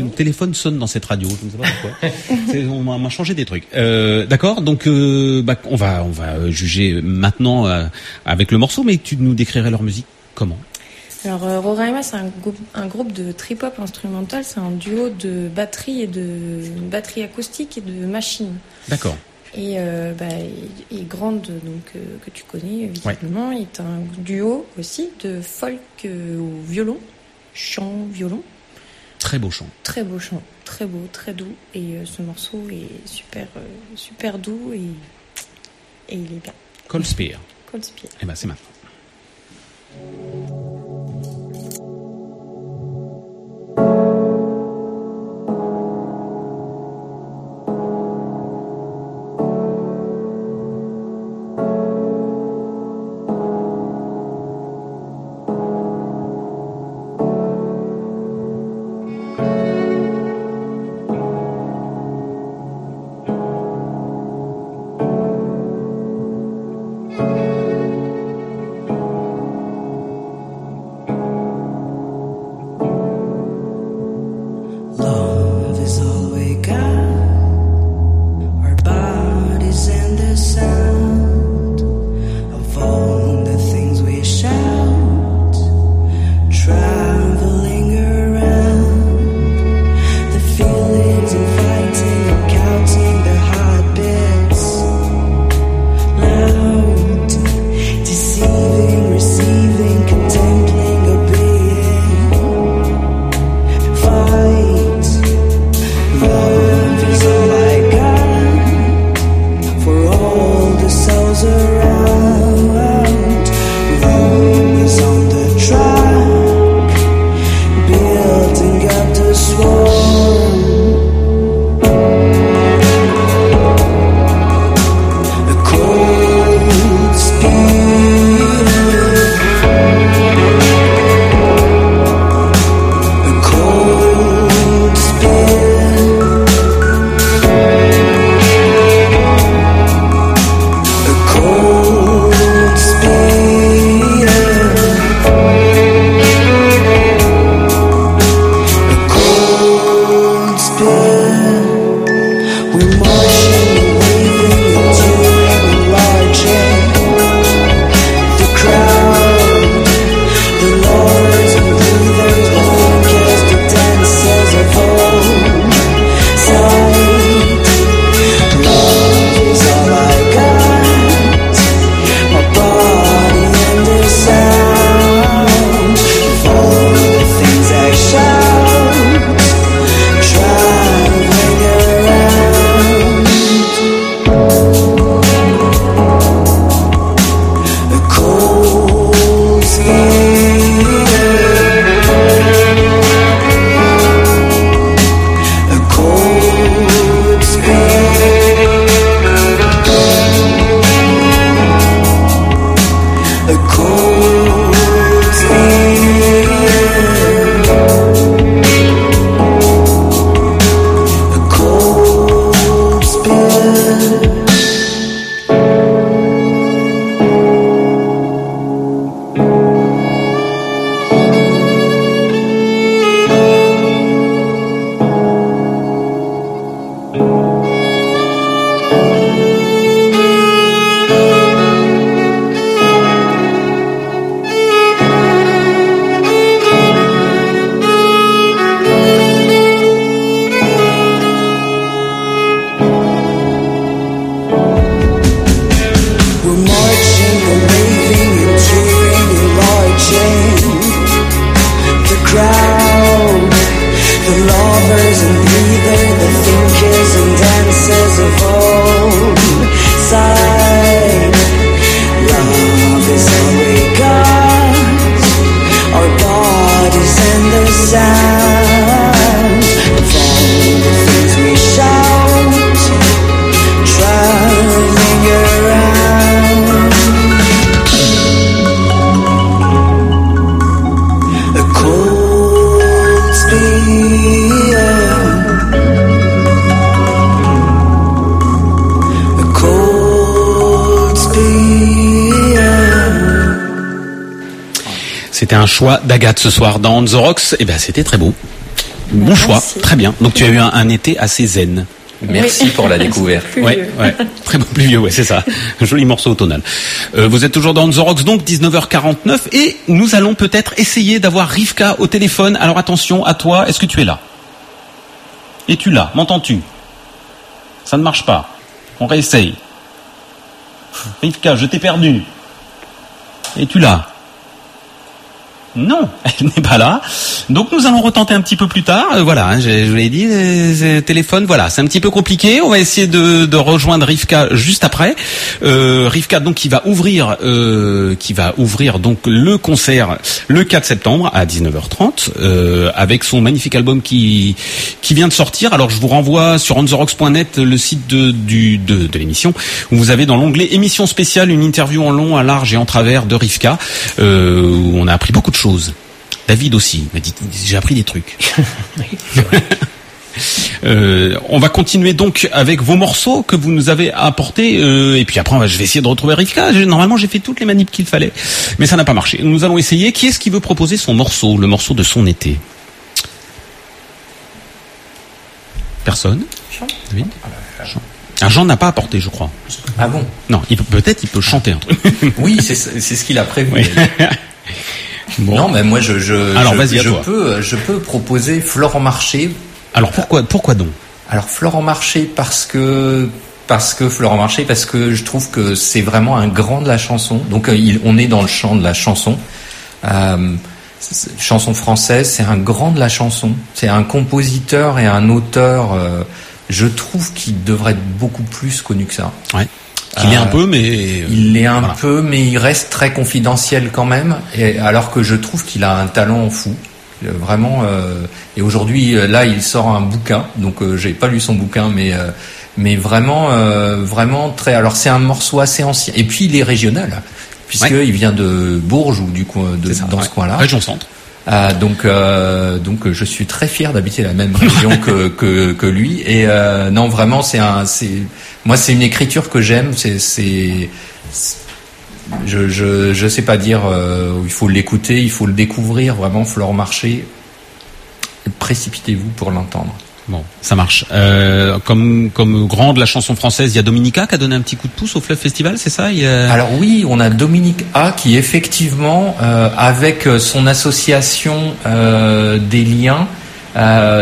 le téléphone sonne dans cette radio, je ne sais pas pourquoi. On m'a- changé des trucs. Euh, D'accord, donc euh, bah, on va on va euh, juger maintenant euh, avec le morceau, mais tu nous décrirais leur musique comment? Alors, Roraima, c'est un groupe, un groupe de trip-hop instrumental. C'est un duo de batterie et de batterie acoustique et de machines. D'accord. Et, euh, bah, et, et Grande, donc, euh, que tu connais visiblement, est un duo aussi de folk euh, au violon, chant, violon. Très beau chant. Très beau chant, très beau, très doux. Et euh, ce morceau est super, euh, super doux et, et il est bien. Cold Spear. Cold Spear. Eh ben, c'est maintenant. Un choix d'Agathe ce soir dans On The Rocks. Et ben, c'était très beau. Bon choix, très bien. Donc tu as eu un, un été assez zen. Merci pour la découverte. Ouais, ouais. Très bon pluvieux, ouais, c'est ça. Joli morceau automnal. Euh, vous êtes toujours dans On The Rocks, donc 19h49, et nous allons peut-être essayer d'avoir Rivka au téléphone. Alors attention à toi, est-ce que tu es là? Es-tu là? M'entends-tu? Ça ne marche pas. On réessaye. Rivka, je t'ai perdu. Es-tu là? Non, elle n'est pas là. Donc nous allons retenter un petit peu plus tard. Euh, voilà, hein, je, vous l'ai dit, téléphones, voilà, c'est un petit peu compliqué. On va essayer de, de rejoindre Rivka juste après. Euh, Rivka donc qui va ouvrir, euh, qui va ouvrir donc le concert le 4 septembre à 19h30 euh, avec son magnifique album qui qui vient de sortir. Alors je vous renvoie sur ontherocks.net le site de du de, de l'émission où vous avez dans l'onglet émission spéciale une interview en long, à large et en travers de Rivka où on a appris beaucoup de choses. David aussi m'a dit j'ai appris des trucs. Euh, on va continuer donc avec vos morceaux que vous nous avez apportés euh, et puis après on va- je vais essayer de retrouver Rivka. Normalement j'ai fait toutes les manips qu'il fallait, mais ça n'a pas marché. Nous allons essayer. Qui est-ce qui veut proposer son morceau, le morceau de son été? Personne? David? Jean. Ah, Jean n'a pas apporté, je crois. Ah bon? Non, il peut- peut-être il peut chanter un truc. Oui, c'est c'est ce qu'il a prévu. Oui. Bon. Non, mais moi je je Alors, peux je peux proposer Florent Marché. Alors pourquoi pourquoi donc? Alors Florent Marché parce que parce que Florent Marché parce que je trouve que c'est vraiment un grand de la chanson. Donc euh, il, on est dans le champ de la chanson. Euh, chanson française, c'est un grand de la chanson. C'est un compositeur et un auteur. euh, je trouve qu'il devrait être beaucoup plus connu que ça. Ouais. Il est un Euh, peu, mais Il l'est un voilà. peu, mais il reste très confidentiel quand même. Et alors que je trouve qu'il a un talent fou, Euh, vraiment. euh, et aujourd'hui, euh, là, il sort un bouquin. Donc, euh, j'ai pas lu son bouquin, mais euh, mais vraiment, euh, vraiment très. Alors, c'est un morceau assez ancien. Et puis, il est régional, puisque Ouais. il vient de Bourges ou du coin, de, ça, dans ouais. ce coin-là. Région centre. Ah, donc, euh, donc, euh, je suis très fier d'habiter la même région que, que que lui. Et euh, non, vraiment, c'est un, c'est, moi, c'est une écriture que j'aime. C'est, c'est, je, je, je sais pas dire. euh, il faut l'écouter, il faut le découvrir. Vraiment, Flore Marché. Précipitez-vous pour l'entendre. Bon, ça marche. Euh, comme comme grand de la chanson française, il y a Dominica qui a donné un petit coup de pouce au Fleuve Festival, c'est ça? Il a- Alors oui, on a Dominique A qui effectivement, euh, avec son association euh, des liens,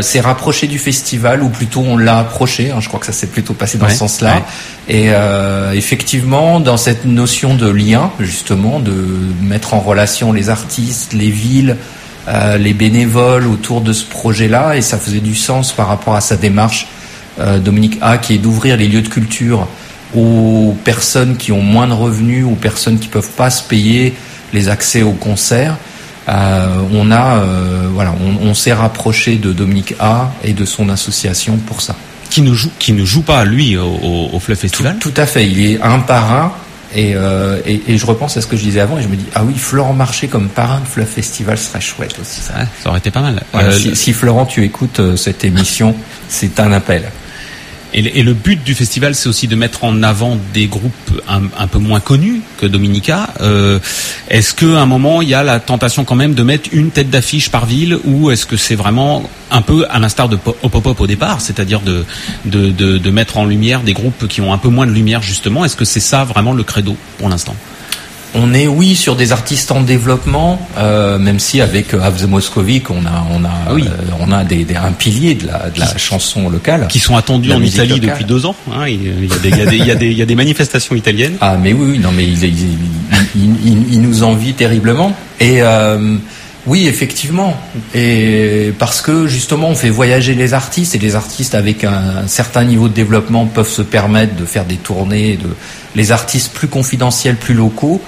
s'est rapproché du festival, ou plutôt on l'a approché. hein, je crois que ça s'est plutôt passé dans Ouais, ce sens-là. ouais. Et effectivement, dans cette notion de lien, justement, de mettre en relation les artistes, les villes, les bénévoles autour de ce projet-là, et ça faisait du sens par rapport à sa démarche, euh, Dominique A, qui est d'ouvrir les lieux de culture aux personnes qui ont moins de revenus, aux personnes qui peuvent pas se payer les accès aux concerts. Euh, on a, euh, voilà, on, on s'est rapproché de Dominique A et de son association pour ça. qui ne joue qui ne joue pas lui au, au, au Fleuve Festival. Tout à fait, il est un parrain. Et, euh, et, et je repense à ce que je disais avant et je me dis ah oui Florent Marché comme parrain de Fleuve Festival serait chouette aussi ça. Ouais, ça aurait été pas mal. Euh, si, si Florent tu écoutes euh, cette émission c'est un appel. Et, le- but du festival, c'est aussi de mettre en avant des groupes un, peu moins connus que Dominica. Euh, est-ce que à un moment il y a la tentation quand même de mettre une tête d'affiche par ville, ou est-ce que c'est vraiment un peu à l'instar de Po- au départ, c'est-à-dire de, de mettre en lumière des groupes qui ont un peu moins de lumière justement? Est-ce que c'est ça vraiment le credo pour l'instant? On est oui sur des artistes en développement, euh, même si avec euh, Have the Moscovic on a on a Ah oui. euh, on a des, des- un pilier de la de la chanson locale. Qui sont attendus en Italie locale. depuis deux ans. hein. il, il y a des, il y a des- il y a des- il y a des manifestations italiennes. Ah mais oui, oui non mais il- il nous envie terriblement. Et euh, oui effectivement. Et parce que justement on fait voyager les artistes et les artistes avec un, certain niveau de développement peuvent se permettre de faire des tournées. Les artistes plus confidentiels, plus locaux.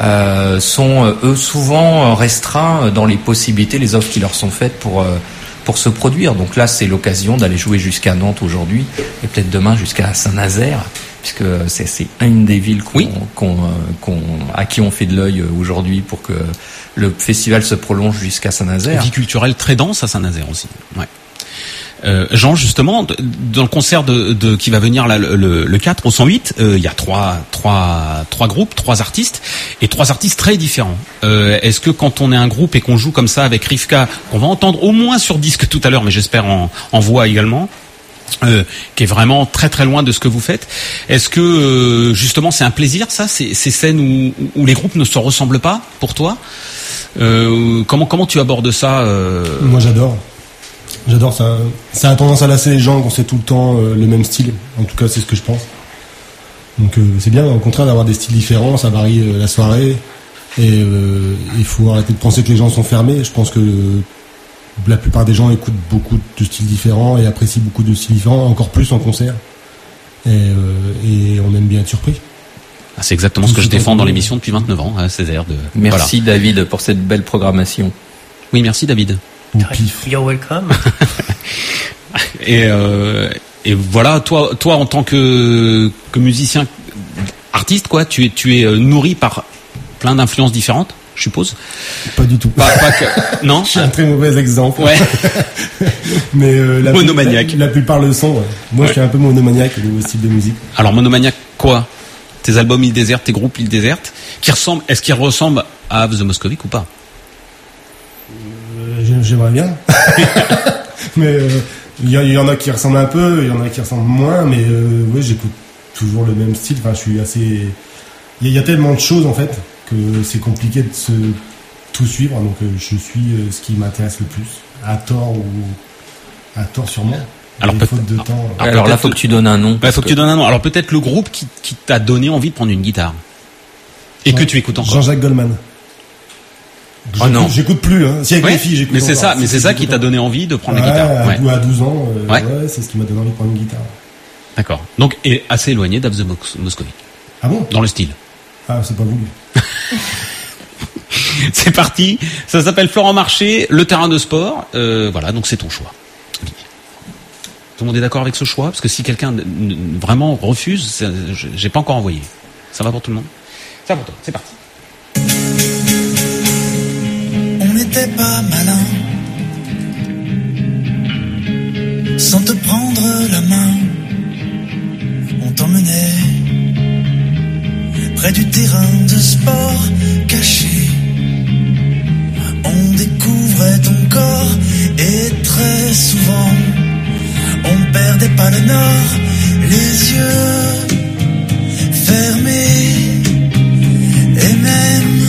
euh, sont euh, eux souvent restreints dans les possibilités, les offres qui leur sont faites pour euh, pour se produire. Donc là, c'est l'occasion d'aller jouer jusqu'à Nantes aujourd'hui et peut-être demain jusqu'à Saint-Nazaire, puisque c'est c'est une des villes qu'on, Oui. qu'on, euh, à qui on fait de l'œil euh, aujourd'hui pour que le festival se prolonge jusqu'à Saint-Nazaire. Vie culturelle très dense à Saint-Nazaire aussi. Ouais. Euh, Jean, justement, dans le concert de, de- qui va venir là, le, le, le 4 au 108, euh, il y a trois, trois, trois groupes, trois artistes, et trois artistes très différents. Euh, Est-ce que quand on est un groupe et qu'on joue comme ça avec Rivka, qu'on va entendre au moins sur disque tout à l'heure, mais j'espère en, en voix également, euh, qui est vraiment très très loin de ce que vous faites. Est-ce que euh, justement c'est un plaisir ça, ces, ces scènes où, les groupes ne se ressemblent pas pour toi? Euh, Comment comment tu abordes ça Moi j'adore. J'adore ça. Ça a tendance à lasser les gens qu'on sait tout le temps le même style. En tout cas, c'est ce que je pense. Donc c'est bien, au contraire, d'avoir des styles différents. Ça varie la soirée. Et il faut arrêter de penser que les gens sont fermés. Je pense que la plupart des gens écoutent beaucoup de styles différents et apprécient beaucoup de styles différents, encore plus en concert. Et, euh, et on aime bien être surpris. Ah, c'est exactement ce que je défends dans l'émission depuis 29 ans, hein, Césaire. De... Merci David pour cette belle programmation. Oui, merci David. You're welcome. Et, euh, et voilà, toi, toi en tant que, que musicien, artiste, quoi, tu es, tu es euh, nourri par plein d'influences différentes, je suppose. Pas du tout. Pas, pas que- non. Je suis un très mauvais exemple. Ouais. Mais euh, la, Monomaniaque. La, la plupart le sont. ouais. Moi, je suis un peu monomaniaque au niveau style de musique. Alors monomaniaque quoi? Tes albums Île Déserte, tes groupes Île Déserte, qui ressemblent, est-ce qu'ils ressemblent à Have the Moscovic ou pas? Euh, j'ai- J'aimerais bien. mais euh, il y, il y en a qui ressemblent un peu, il y en a qui ressemblent moins, mais euh, ouais, j'écoute toujours le même style. Enfin, je suis assez. Il y, a- il y a tellement de choses en fait que c'est compliqué de se tout suivre. Donc, euh, je suis euh, ce qui m'intéresse le plus, à tort ou à tort sûrement. Alors, peut- faute de temps. euh, Alors là, peut-être- faut que tu donnes un nom. Ouais, faut que tu donnes un nom. Alors peut-être le groupe qui, qui t'a donné envie de prendre une guitare. Et que tu écoutes encore. Jean-Jacques Goldman. Oh non. J'écoute plus. Hein. Si avec Ouais, les filles, j'écoute mais c'est ça, mais c'est ça qui t'a donné envie de prendre Ouais, la guitare. à Ouais. dou- À 12 ans, euh, Ouais. ouais, c'est ce qui m'a donné envie de prendre une guitare. D'accord. Donc, et assez éloigné d'Ave the Mos- Moscovic. Ah bon? Dans le style. Ah, c'est pas voulu. C'est parti. Ça s'appelle Florent Marché, le terrain de sport. Euh, voilà, donc c'est ton choix. Tout le monde est d'accord avec ce choix? Parce que si quelqu'un vraiment refuse, j'ai pas encore envoyé. Ça va pour tout le monde? Ça va pour toi. C'est parti. On n'était pas malin sans te prendre la main. On t'emmenait près du terrain de sport caché. On découvrait ton corps et très souvent on perdait pas le nord, les yeux fermés et même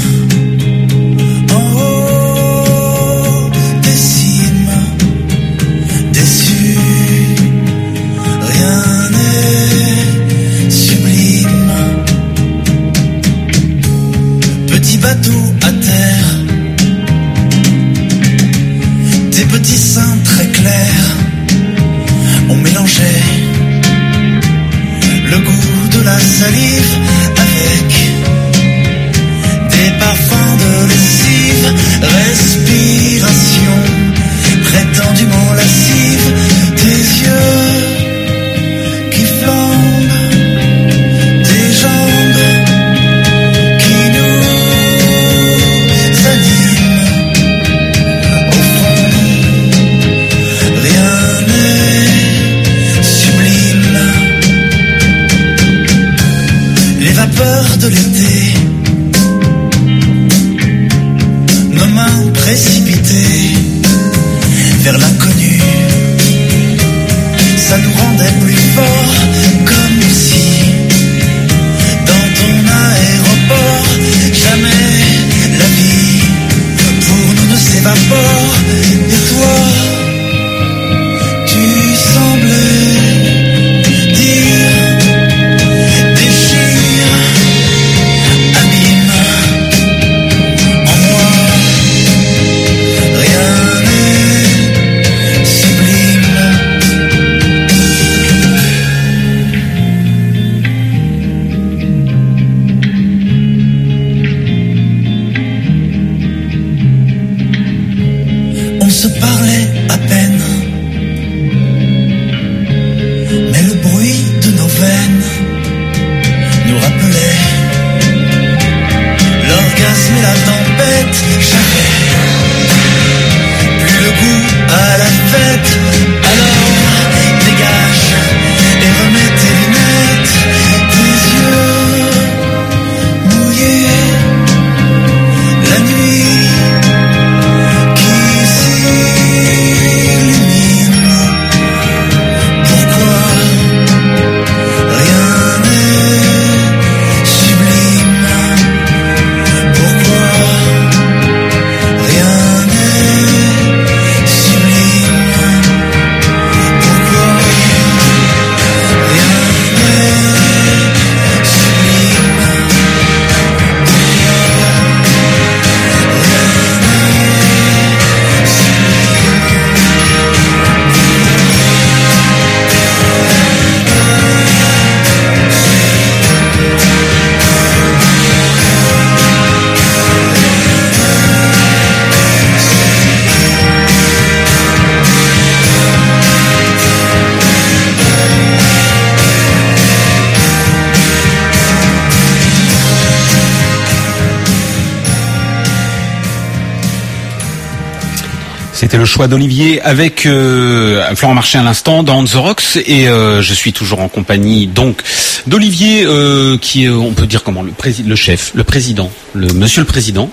C'était le choix d'Olivier avec euh, Florent Marché à l'instant dans The Rocks et euh, je suis toujours en compagnie donc d'Olivier euh, qui est on peut dire comment le, le chef, le président, le monsieur le président.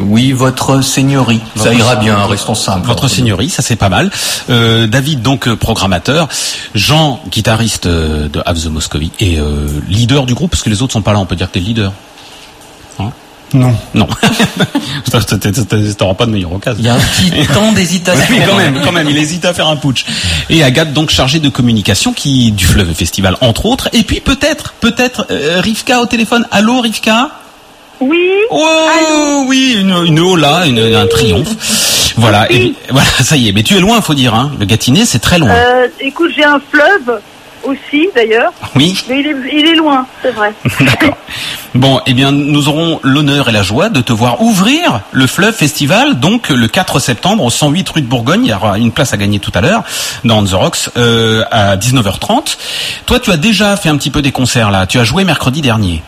Oui, votre seigneurie. Ça ira bien, restons simples. Votre seigneurie, ça c'est pas mal. Euh, David donc euh, programmateur, Jean guitariste euh, de Have the Moscovy et euh, leader du groupe parce que les autres sont pas là, on peut dire que t'es le leader. Non. Non. T'auras pas de meilleure occasion. Il y a un petit temps d'hésitation. Oui, quand même, quand même, il hésite à faire un putsch. Et Agathe, donc chargée de communication, qui du Fleuve Festival, entre autres. Et puis peut-être, peut-être euh, Rivka au téléphone. Allô, Rivka? Oui. Oh, oui, une, une hola, une, un triomphe. Voilà, et, voilà, ça y est. Mais tu es loin, faut dire. Hein. Le Gâtinais, c'est très loin. Euh, écoute, j'ai un fleuve aussi, d'ailleurs. Oui. Mais il est, il est loin, c'est vrai. D'accord. Bon, eh bien, nous aurons l'honneur et la joie de te voir ouvrir le Fleuve Festival, donc le 4 septembre au 108 rue de Bourgogne. Il y aura une place à gagner tout à l'heure dans The Rocks euh, à 19h30. Toi, tu as déjà fait un petit peu des concerts là. Tu as joué mercredi dernier.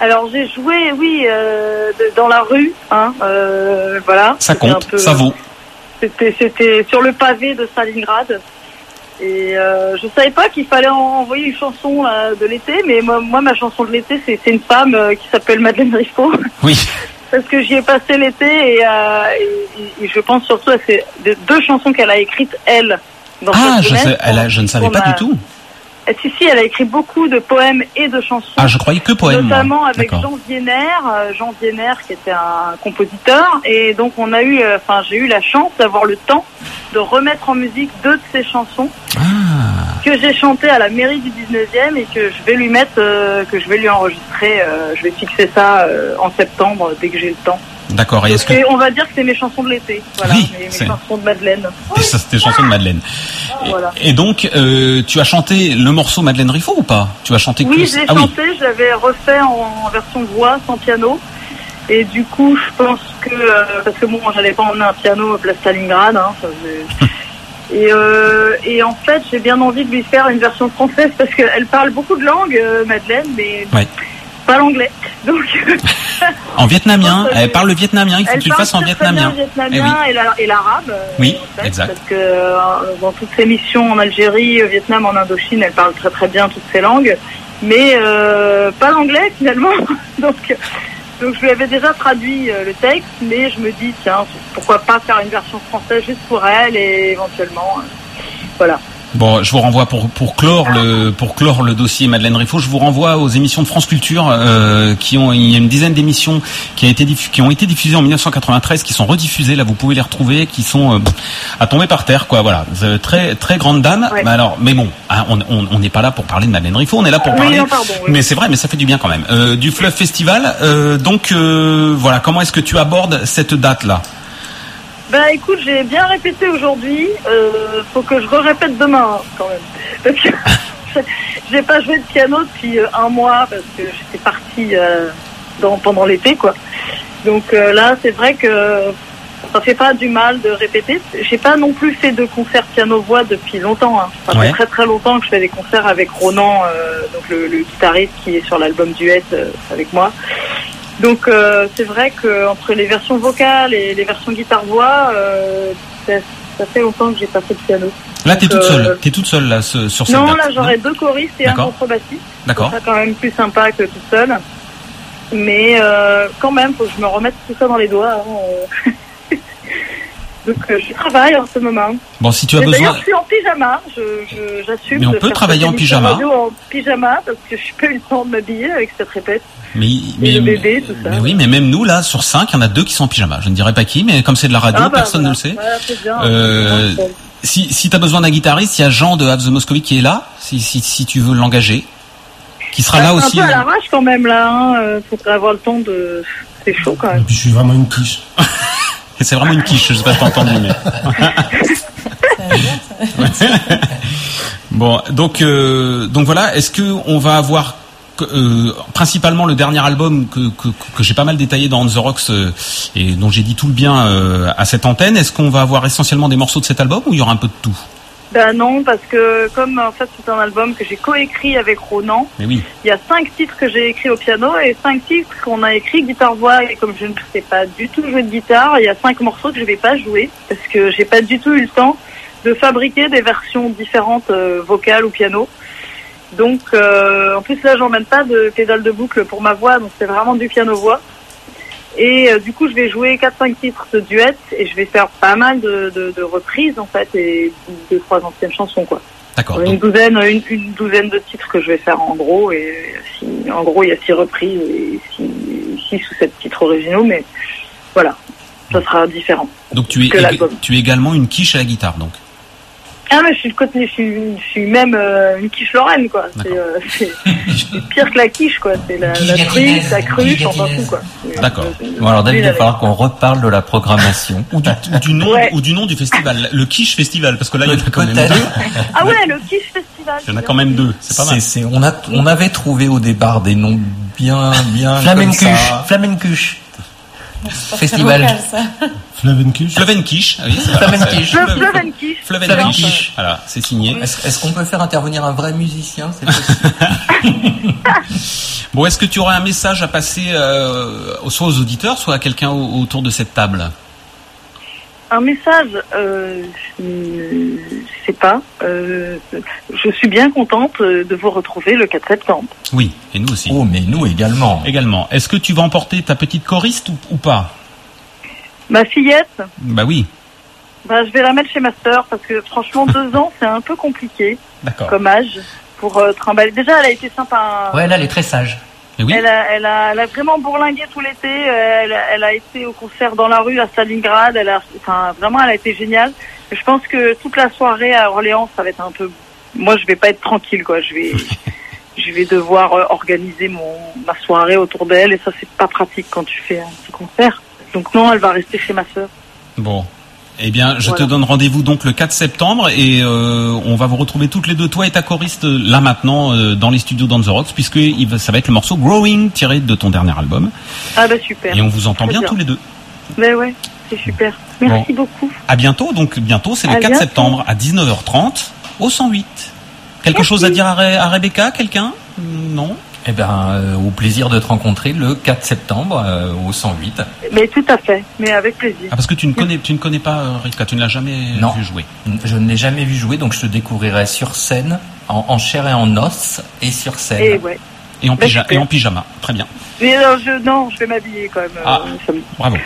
Alors, j'ai joué, oui, euh, dans la rue, hein, euh, voilà. Ça compte, peu- ça vaut. C'était sur le pavé de Stalingrad. Et euh, je savais pas qu'il fallait en- envoyer une chanson là, de l'été, mais moi, moi, ma chanson de l'été, c'est, c'est une femme euh, qui s'appelle Madeleine Riffaut. Oui. Parce que j'y ai passé l'été et, euh, et- et je pense surtout à ces de- deux chansons qu'elle a écrites, elle. Dans Ah, je, sais- elle a- je ne savais pas du tout. Eh, Si, si, elle a écrit beaucoup de poèmes et de chansons. Ah, je croyais que poème. moi. Notamment avec. Jean Vienner, euh, Jean Vienner qui était un compositeur. Et donc on a eu, euh, enfin j'ai eu la chance d'avoir le temps de remettre en musique deux de ses chansons Ah. que j'ai chantées à la mairie du 19e et que je vais lui mettre, euh, que je vais lui enregistrer. euh, je vais fixer ça euh, en septembre dès que j'ai le temps. D'accord. Et que on va dire que c'est mes chansons de l'été. Voilà, Oui, mes, mes c'est- chansons de Madeleine. ça c'était chanson de Madeleine. Et, Voilà. et donc, euh, tu as chanté le morceau Madeleine Riffaut ou pas? Tu as chanté Oui, l'ai ah oui. chanté, je l'avais refait en, en version voix, sans piano. Et du coup, je pense que, euh, parce que bon, j'allais pas emmener un piano à Place Stalingrad, hein, ça faisait- Et, euh, et en fait, j'ai bien envie de lui faire une version française parce qu'elle parle beaucoup de langues, euh, Madeleine, mais Ouais. Pas l'anglais. Donc, En vietnamien, elle parle le vietnamien. Il faut que tu le fasses en vietnamien. le Eh vietnamien et la- et l'arabe. euh, Oui, en fait, exact. Parce que euh, dans toutes ses missions en Algérie, au Vietnam, en Indochine, elle parle très très bien toutes ces langues, mais euh, pas l'anglais finalement. donc, donc je lui avais déjà traduit euh, le texte, mais je me dis tiens pourquoi pas faire une version française juste pour elle et éventuellement, euh, voilà. Bon, je vous renvoie pour pour clore le pour clore le dossier Madeleine Riffaut, je vous renvoie aux émissions de France Culture euh, qui ont il y a une dizaine d'émissions qui a été qui ont été diffusées en 1993 qui sont rediffusées là vous pouvez les retrouver qui sont euh, à tomber par terre quoi voilà. Euh, très très grande dame. Mais alors mais bon hein, on n'est pas là pour parler de Madeleine Riffaut on est là pour Oui, parler. non, pardon, oui. mais c'est vrai mais ça fait du bien quand même. Euh, du Fleuve Festival euh, donc euh, voilà comment est-ce que tu abordes cette date là Ben écoute, j'ai bien répété aujourd'hui. Euh, faut que je re-répète demain hein, quand même. Parce que j'ai pas joué de piano depuis euh, un mois parce que j'étais partie euh, dans, pendant l'été quoi. Donc euh, là, c'est vrai que ça fait pas du mal de répéter. J'ai pas non plus fait de concert piano-voix depuis longtemps. Hein. Ça Ouais. fait très très longtemps que je fais des concerts avec Ronan, euh, donc le, le guitariste qui est sur l'album Duet euh, avec moi. Donc euh, c'est vrai que entre les versions vocales et les versions guitare-voix, euh, ça, ça fait longtemps que j'ai pas fait de piano. là t'es toute euh, seule t'es toute seule là ce- sur cette non, date là j'aurais deux choristes et un contrebassiste. D'accord. C'est quand même plus sympa que tout seul. Mais euh, quand même, faut que je me remette tout ça dans les doigts. hein, euh. Donc euh, je travaille en ce moment. bon si tu as Et besoin D'ailleurs, je suis en pyjama. J'assume. Mais on peut travailler en pyjama. radio En pyjama parce que je suis pas eu le temps de m'habiller avec cette répète. Mais, Et mais, le bébé, tout ça. mais oui, mais même nous, là, sur 5, il y en a deux qui sont en pyjama. Je ne dirais pas qui, mais comme c'est de la radio, Ah bah, personne voilà. ne le sait. Voilà, c'est bien. Euh, si si tu as besoin d'un guitariste, il y a Jean de Have the Moscovy qui est là, si, si, si tu veux l'engager, qui sera là Ah, c'est aussi. un peu à l'arrache quand même là. Hein. euh, Faudrait avoir le temps de. C'est chaud quand même. Puis je suis vraiment une quiche. Et c'est vraiment une quiche, je sais pas si t'as entendu, mais... bon, donc, euh, donc voilà, est-ce que on va avoir euh, principalement le dernier album que, que, que j'ai pas mal détaillé dans On The Rocks euh, et dont j'ai dit tout le bien euh, à cette antenne, est-ce qu'on va avoir essentiellement des morceaux de cet album ou il y aura un peu de tout? Ben non, parce que comme en fait c'est un album que j'ai coécrit avec Ronan, Mais oui. il y a cinq titres que j'ai écrits au piano et cinq titres qu'on a écrits guitare-voix. Et comme je ne sais pas du tout jouer de guitare, il y a cinq morceaux que je vais pas jouer parce que j'ai pas du tout eu le temps de fabriquer des versions différentes euh, vocales ou piano. Donc euh, en plus là j'emmène pas de pédale de boucle pour ma voix, donc c'est vraiment du piano-voix. Et euh, du coup, je vais jouer 4-5 titres de duet et je vais faire pas mal de, de, de reprises en fait et deux trois anciennes chansons quoi. D'accord. Une douzaine, une, une douzaine de titres que je vais faire en gros et si, en gros il y a six reprises et six, six ou sept titres originaux, mais voilà, ça sera différent. Donc tu es, Que tu es également une quiche à la guitare, donc. Ah mais je suis le côté, je suis, je suis même euh, une quiche lorraine quoi. C'est euh, c'est- pire que la quiche quoi. C'est la, la truite, la cruche, enfin tout quoi. D'accord. Bon alors David, il va falloir qu'on reparle de la programmation. Ou du, ou du nom, ou du nom du festival, le Quiche Festival, parce que là il y en a quand même deux. Ah ouais, le quiche festival. Il y en a quand même deux, c'est pas mal. C'est- c'est- on, a, on avait trouvé au départ des noms bien, bien Flamencuche. Flamencuche. Festival. Ah oui, vrai. Flavenkish. C'est- Le Flavenkish. Flavenkish. Voilà, c'est signé. Est-ce qu'on peut faire intervenir un vrai musicien Bon, est-ce que tu aurais un message à passer euh, soit aux auditeurs, soit à quelqu'un au- autour de cette table? Un message, euh, je ne sais pas. Euh, je suis bien contente de vous retrouver le 4 septembre. Oui, et nous aussi. Oh, mais nous également. Également. Est-ce que tu vas emporter ta petite choriste ou, ou pas? Ma fillette, Bah oui, bah, je vais la mettre chez ma sœur parce que franchement deux ans c'est un peu compliqué comme âge pour euh, trimballer. Déjà elle a été sympa. hein. Ouais, là, elle est très sage. Oui. Elle, a, elle, a, elle a vraiment bourlingué tout l'été. euh, Elle, a- elle a été au concert dans la rue à Stalingrad. Elle a, enfin, vraiment, elle a été géniale. Je pense que toute la soirée à Orléans, ça va être un peu. Moi, je vais pas être tranquille, quoi. Je vais, je vais devoir euh, organiser mon ma soirée autour d'elle, et ça, c'est pas pratique quand tu fais un petit concert. Donc non, elle va rester chez ma sœur. Bon. Eh bien, je Voilà. te donne rendez-vous donc le 4 septembre et euh, on va vous retrouver toutes les deux, toi et ta choriste, là maintenant euh, dans les studios dans The Rocks, puisque ça va être le morceau Growing tiré de ton dernier album. Ah bah super. Et on vous entend bien, tous les deux. Mais ouais, c'est super. Merci beaucoup. À bientôt, donc bientôt, c'est le À 4 bientôt. septembre à 19h30 au 108. Quelque chose à dire à Rebecca, quelqu'un? Non? Eh ben, euh, au plaisir de te rencontrer le 4 septembre euh, au 108. Mais tout à fait, mais avec plaisir. Ah, parce que tu ne connais, tu ne connais pas euh, Rika, tu ne l'as jamais Non. vu jouer. Je ne l'ai jamais vu jouer, donc je te découvrirai sur scène, en, en chair et en os, et sur scène. Et ouais. Et en, et pyjama, très bien. Mais non, je, non, je vais m'habiller quand même. euh, Ah. Bravo.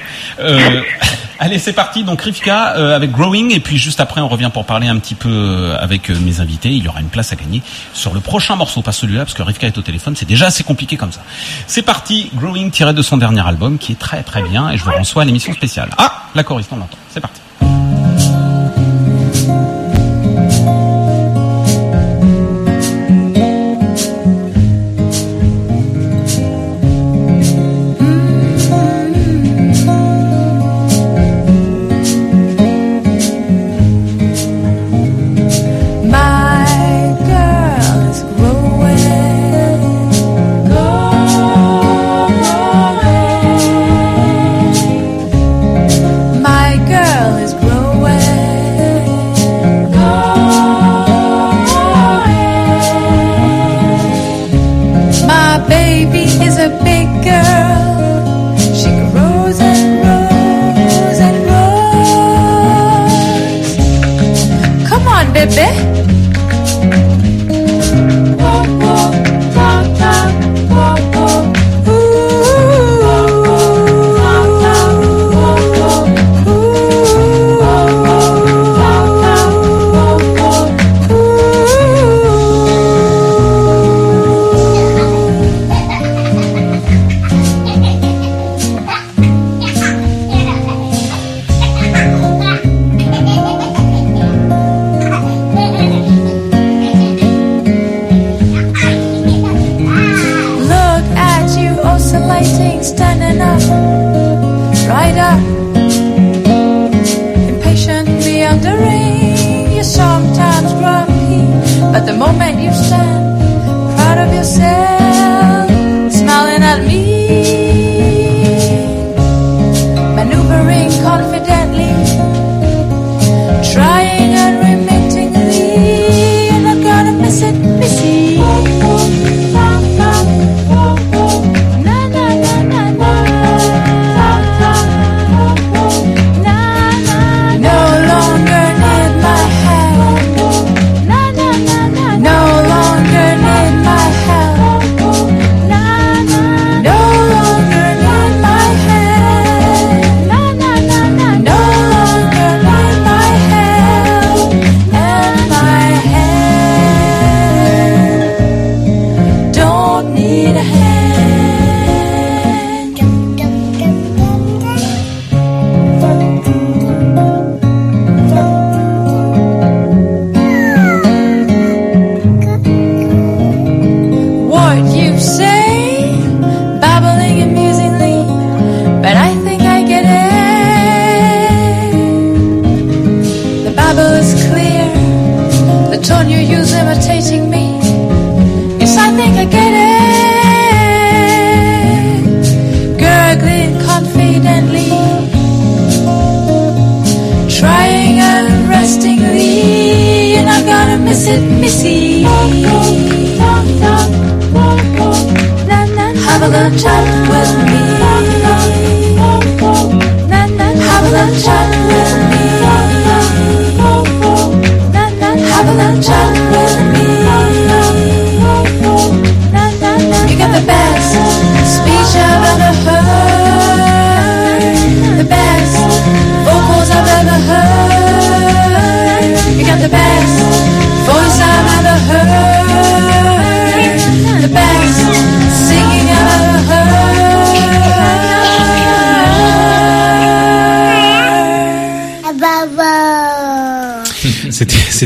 Euh, allez, c'est parti. Donc Rivka euh, avec Growing et puis juste après on revient pour parler un petit peu avec mes invités. Il y aura une place à gagner sur le prochain morceau, pas celui-là parce que Rivka est au téléphone. C'est déjà assez compliqué comme ça. C'est parti. Growing tiré de son dernier album qui est très très bien et je vous reçois à l'émission spéciale. Ah, la choriste, on l'entend. C'est parti.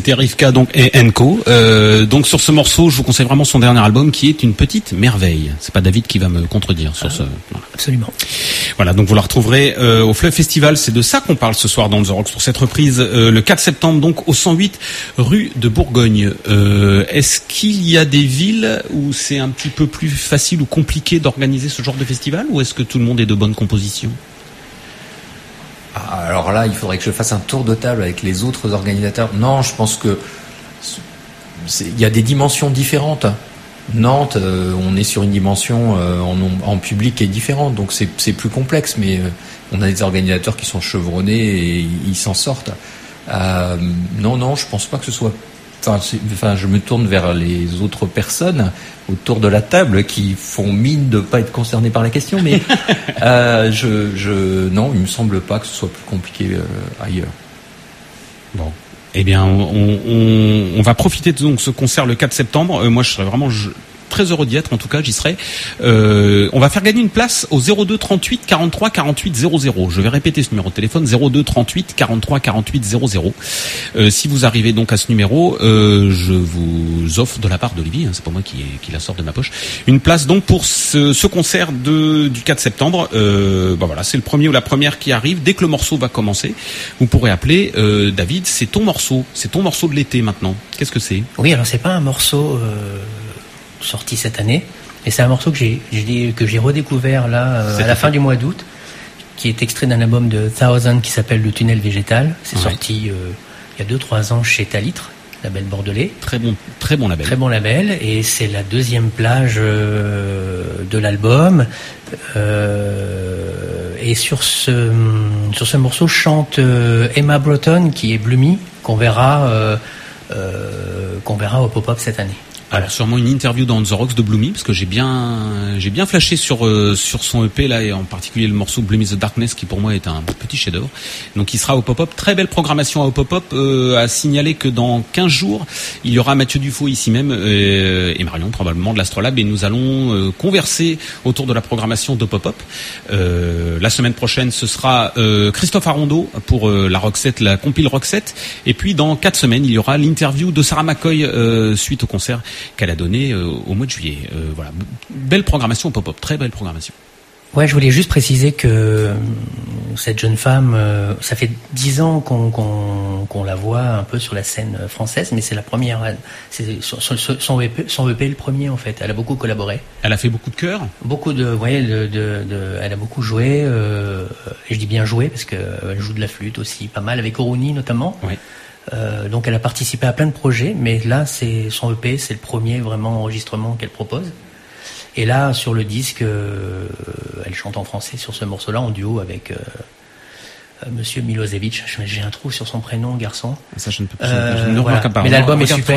C'était Rivka donc et Enco. Euh, donc sur ce morceau, je vous conseille vraiment son dernier album qui est une petite merveille. C'est pas David qui va me contredire sur ce. voilà. Absolument. Voilà, donc vous la retrouverez euh, au Fleuve Festival. C'est de ça qu'on parle ce soir dans The Rocks pour cette reprise euh, le 4 septembre, donc au 108 rue de Bourgogne. Est-ce qu'il y a des villes où c'est un petit peu plus facile ou compliqué d'organiser ce genre de festival, ou est-ce que tout le monde est de bonne composition Ah, Alors là, il faudrait que je fasse un tour de table avec les autres organisateurs. Non, je pense que il y a des dimensions différentes. Nantes, euh, on est sur une dimension euh, en, public qui est différente, donc c'est plus complexe, mais euh, on a des organisateurs qui sont chevronnés et ils s'en sortent. Non, non, je pense pas que ce soit. Enfin, je me tourne vers les autres personnes autour de la table qui font mine de pas être concernées par la question, mais euh, je, je, non, il me semble pas que ce soit plus compliqué euh, ailleurs. Bon. Eh bien, on, on, on va profiter de donc, ce concert le 4 septembre. Euh, moi, je serais vraiment je- très heureux d'y être. En tout cas, j'y serai. Euh, on va faire gagner une place au 02 38 43 48 00. Je vais répéter ce numéro de téléphone 02 38 43 48 00. Euh, si vous arrivez donc à ce numéro, euh, je vous offre de la part d'Olivier, hein, c'est pas moi qui, qui la sort de ma poche, une place donc pour ce, ce concert de, du 4 septembre. Euh, bah voilà, c'est le premier ou la première qui arrive. Dès que le morceau va commencer, vous pourrez appeler euh, David. C'est ton morceau, c'est ton morceau de l'été maintenant. Qu'est-ce que c'est? Oui, alors c'est pas un morceau euh, sorti cette année, mais c'est un morceau que j'ai j'ai- que j'ai redécouvert là euh, à la fin du mois d'août, qui est extrait d'un album de Thousand qui s'appelle Le Tunnel Végétal. C'est Ouais. sorti euh, il y a 2-3 ans chez Talitre, label bordelais. Très bon, très bon label. Très bon label, et c'est la deuxième plage euh, de l'album. Euh, et sur ce sur ce morceau chante Emma Broughton qui est Bloomy qu'on verra qu'on verra au pop-up cette année. Alors sûrement une interview dans The Rocks de Bloomy parce que j'ai bien j'ai bien flashé sur euh, sur son EP là et en particulier le morceau Bloomy the Darkness qui pour moi est un petit chef-d'œuvre. Donc il sera au pop-up, très belle programmation au pop-up euh, à signaler que dans 15 jours, il y aura Mathieu Dufaux ici même euh, et Marion probablement de l'Astrolabe et nous allons euh, converser autour de la programmation de pop-up. Euh, la semaine prochaine, ce sera euh, Christophe Arondo pour la Roxette, la compile Roxette et puis dans quatre semaines, il y aura l'interview de Sarah McCoy suite au concert qu'elle a donné euh, au mois de juillet. Euh, voilà, belle programmation pop-up, très belle programmation. Ouais, je voulais juste préciser que euh, cette jeune femme, ça fait dix ans qu'on qu'on qu'on la voit un peu sur la scène française, mais c'est la première. C'est son, EP, son EP est le premier en fait. Elle a beaucoup collaboré. Elle a fait beaucoup de chœurs? Beaucoup de, ouais, de, de, de- elle a beaucoup joué. Euh, et je dis bien joué parce qu'elle joue de la flûte aussi, pas mal avec Oruni notamment. Ouais. Euh, donc elle a participé à plein de projets, mais là c'est son EP, c'est le premier vraiment enregistrement qu'elle propose. Et là sur le disque, euh, elle chante en français sur ce morceau-là en duo avec euh, euh, Monsieur Milosevic. J'ai un trou sur son prénom, garçon. Ça, je ne peux. Euh, je ne voilà. Mais l'album est super.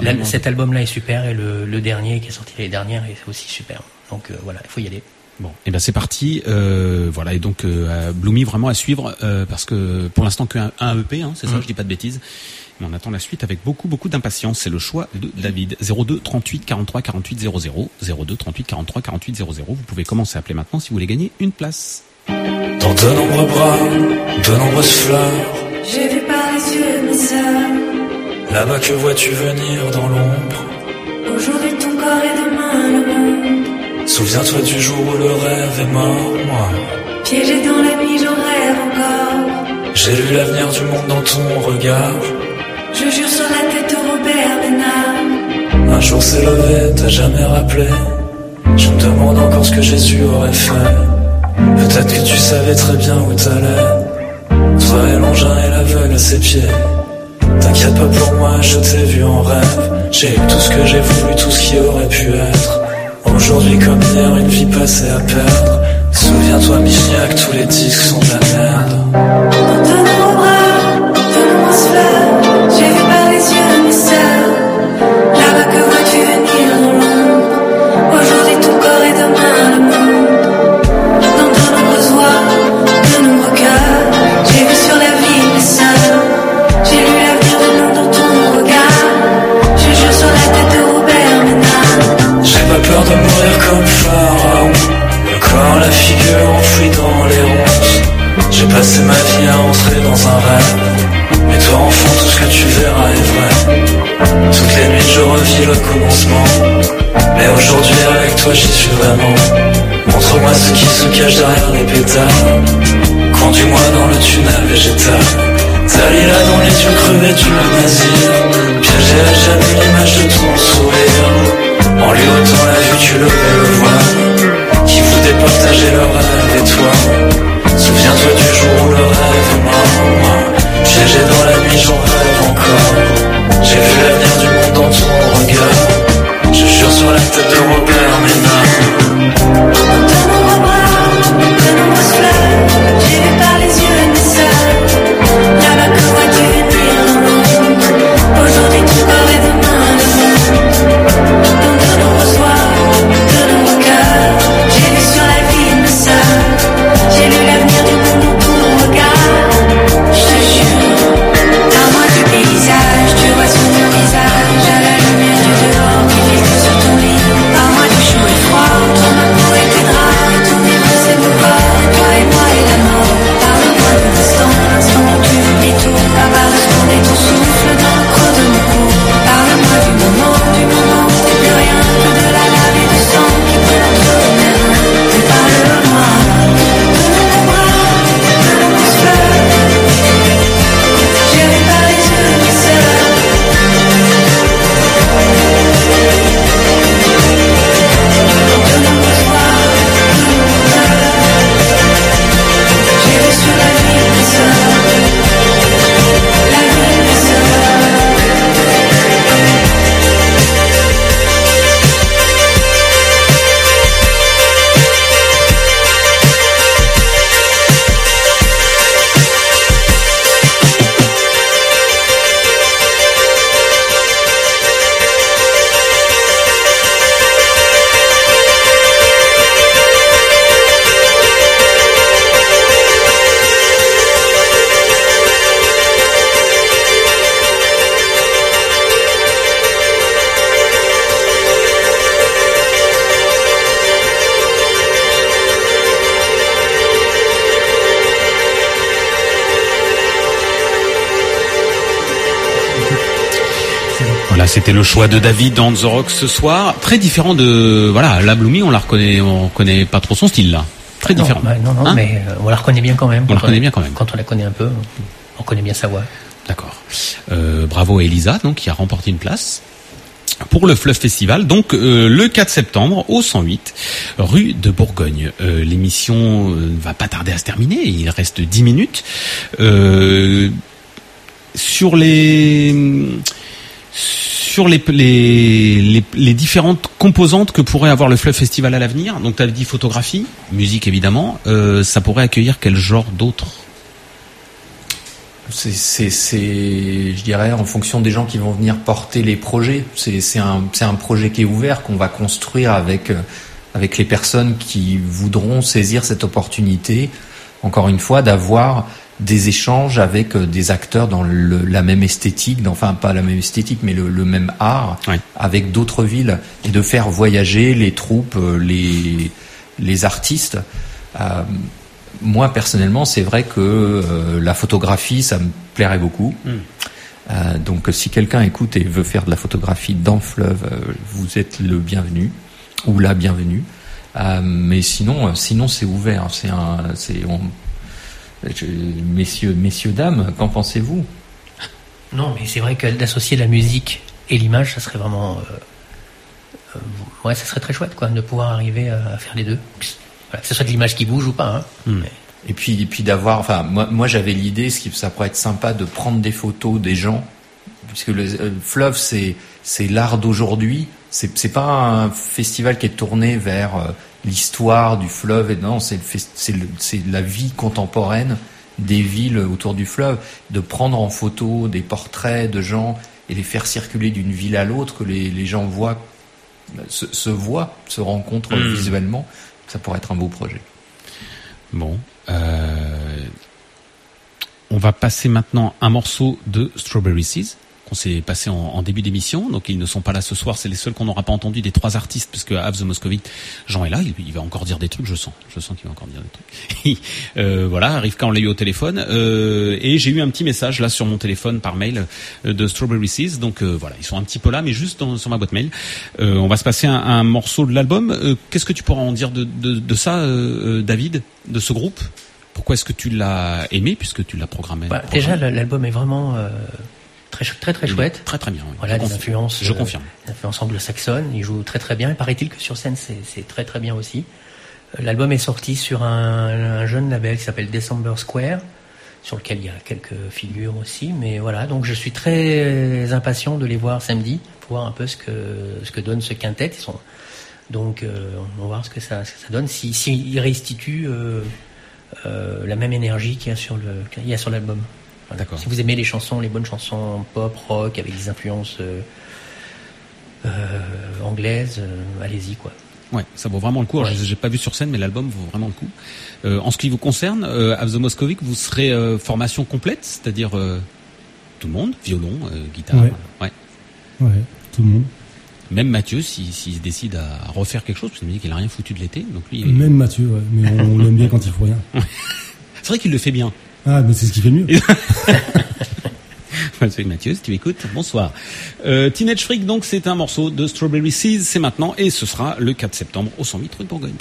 La- L'album. cet album-là est super et le, le dernier qui est sorti l'année dernière est aussi super. Donc voilà, il faut y aller. Bon, et ben c'est parti. Euh, voilà, et donc euh, Bloomy vraiment à suivre euh, parce que pour l'instant qu'un un EP, hein, c'est ça, Mhm. je dis pas de bêtises. Mais on attend la suite avec beaucoup beaucoup d'impatience. C'est le choix de David. 02 38 43 48 00. 02 38 43 48 00. Vous pouvez commencer à appeler maintenant si vous voulez gagner une place. Dans de nombreux bras, de nombreuses fleurs, J'ai vu par les yeux de mes sœurs. là-bas que vois-tu venir dans l'ombre? Aujourd'hui ton corps le monde. Souviens-toi du jour où le rêve est mort, moi. Piégé dans la nuit, j'en rêve encore. J'ai lu l'avenir du monde dans ton regard. Je jure sur la tête de Robert Ménard. Un jour s'est levé, t'as jamais rappelé. Je me demande encore ce que Jésus aurait fait. Peut-être que tu savais très bien où t'allais. Toi et l'engin et l'aveugle à ses pieds. T'inquiète pas pour moi, je t'ai vu en rêve. J'ai eu tout ce que j'ai voulu, tout ce qui aurait pu être. Aujourd'hui comme hier, une vie passée à perdre. Souviens-toi, Michniac, tous les disques sont de la merde. Passé ma vie à entrer dans un rêve. Mais toi, enfant, tout ce que tu verras est vrai. Toutes les nuits, je revis le commencement. Mais aujourd'hui, avec toi, j'y suis vraiment. Montre-moi ce qui se cache derrière les pétales. Conduis-moi dans le tunnel végétal. Dalila dans les yeux crevés du nazir. Piégé à jamais l'image de ton sourire. En lui ôtant la vue, tu levais le voile. Qui voulait partager le rêve et toi. Piégé dans la nuit, j'en rêve encore. J'ai vu l'avenir du monde dans ton regard. Je jure sur la tête de Robert. C'était le choix de David dans The Rock ce soir. Très différent de voilà, la Bloomy, on la reconnaît, on connaît pas trop son style là. Très Non, différent. bah, non, non, Hein mais euh, on la reconnaît bien quand même. On la reconnaît bien quand même. Quand on la connaît un peu, on connaît bien sa voix. D'accord. Euh, bravo à Elisa, donc qui a remporté une place pour le Fluff Festival. Donc euh, le 4 septembre au 108 rue de Bourgogne. Euh, L'émission euh, ne va pas tarder à se terminer. Il reste 10 minutes. Euh, sur les sur les, différentes composantes que pourrait avoir le Fluff Festival à l'avenir. Donc tu as dit photographie, musique évidemment. Euh, ça pourrait accueillir quel genre d'autres? C'est, c'est, c'est, je dirais, en fonction des gens qui vont venir porter les projets. C'est, c'est un, c'est un projet qui est ouvert qu'on va construire avec, euh, avec les personnes qui voudront saisir cette opportunité. Encore une fois, d'avoir des échanges avec euh, des acteurs dans le- la même esthétique, dans- enfin pas la même esthétique, mais le, le même art, avec d'autres villes, et de faire voyager les troupes, euh, les, les artistes. Euh, moi personnellement, c'est vrai que euh, la photographie, ça me plairait beaucoup. Euh, donc si quelqu'un écoute et veut faire de la photographie dans le fleuve, vous êtes le bienvenu ou la bienvenue. Mais sinon, sinon c'est ouvert. C'est un, c'est on- je- messieurs, messieurs, dames, qu'en pensez-vous Non, mais c'est vrai que d'associer la musique et l'image, ça serait vraiment. euh, euh, ouais, ça serait très chouette, quoi, de pouvoir arriver à, faire les deux. Voilà, que ce soit de l'image qui bouge ou pas. Hein. Et puis, et puis d'avoir, enfin, moi, moi j'avais l'idée, ce qui, ça pourrait être sympa de prendre des photos des gens puisque le euh, fleuve c'est c'est l'art d'aujourd'hui. C'est c'est pas un festival qui est tourné vers euh, l'histoire du fleuve et non, c'est le fes- c'est le- c'est la vie contemporaine des villes autour du fleuve, de prendre en photo des portraits de gens et les faire circuler d'une ville à l'autre, que les, les gens voient, se, se voient, se rencontrent Mm. visuellement. Ça pourrait être un beau projet. Bon. euh, on va passer maintenant un morceau de Strawberry Seas qu'on s'est passé en, en début d'émission. Donc ils ne sont pas là ce soir. C'est les seuls qu'on n'aura pas entendu des trois artistes puisque Have the Moscovite, Jean est là. Il, il va encore dire des trucs. Je sens. Je sens qu'il va encore dire des trucs. euh, voilà. Rivka on l'a eu au téléphone euh, et j'ai eu un petit message là sur mon téléphone par mail euh, de Strawberry Seas. Donc euh, voilà, ils sont un petit peu là, mais juste dans- sur ma boîte mail. Euh, on va se passer un, un morceau de l'album. Euh, Qu'est-ce que tu pourras en dire de, de, de ça, David, de ce groupe? Pourquoi est-ce que tu l'as aimé puisque tu l'as programmé Bah, déjà, l'album est vraiment euh, très, très très chouette. Très très bien. oui. Voilà, des influences. Je euh, confirme. des influences anglo-saxonnes. Il joue très très bien. Et paraît-il que sur scène, c'est très très bien aussi. Euh, L'album est sorti sur un, un jeune label qui s'appelle December Square, sur lequel il y a quelques figures aussi. Mais voilà, donc je suis très impatient de les voir samedi pour voir un peu ce que ce que donne ce quintet. Ils sont donc euh, on va voir ce que ça, ce que ça donne. Si, si ils restituent euh, euh, la même énergie qu'il y a sur le qu'il y a sur l'album. Voilà. D'accord. Si vous aimez les chansons, les bonnes chansons pop, rock, avec des influences euh, euh, anglaises, euh, allez-y quoi. Ouais, ça vaut vraiment le coup. Ouais. J'ai pas vu sur scène, mais l'album vaut vraiment le coup. Euh, en ce qui vous concerne, euh, the Moscovic, vous serez euh, formation complète, c'est-à-dire euh, tout le monde, violon, euh, guitare. Ouais. ouais. Ouais, tout le monde. Même Mathieu, s'il s'il se décide à refaire quelque chose, parce qu'il me dit qu'il a rien foutu de l'été, donc lui, Même Mathieu, ouais, mais on l'aime bien quand il faut rien. c'est vrai qu'il le fait bien. Ah, mais c'est ce qui fait mieux. Salut Mathieu, si tu écoutes, bonsoir. Euh, Teenage Freak, donc, c'est un morceau de Strawberry Seas, c'est maintenant, et ce sera le 4 septembre au 108 rue de Bourgogne.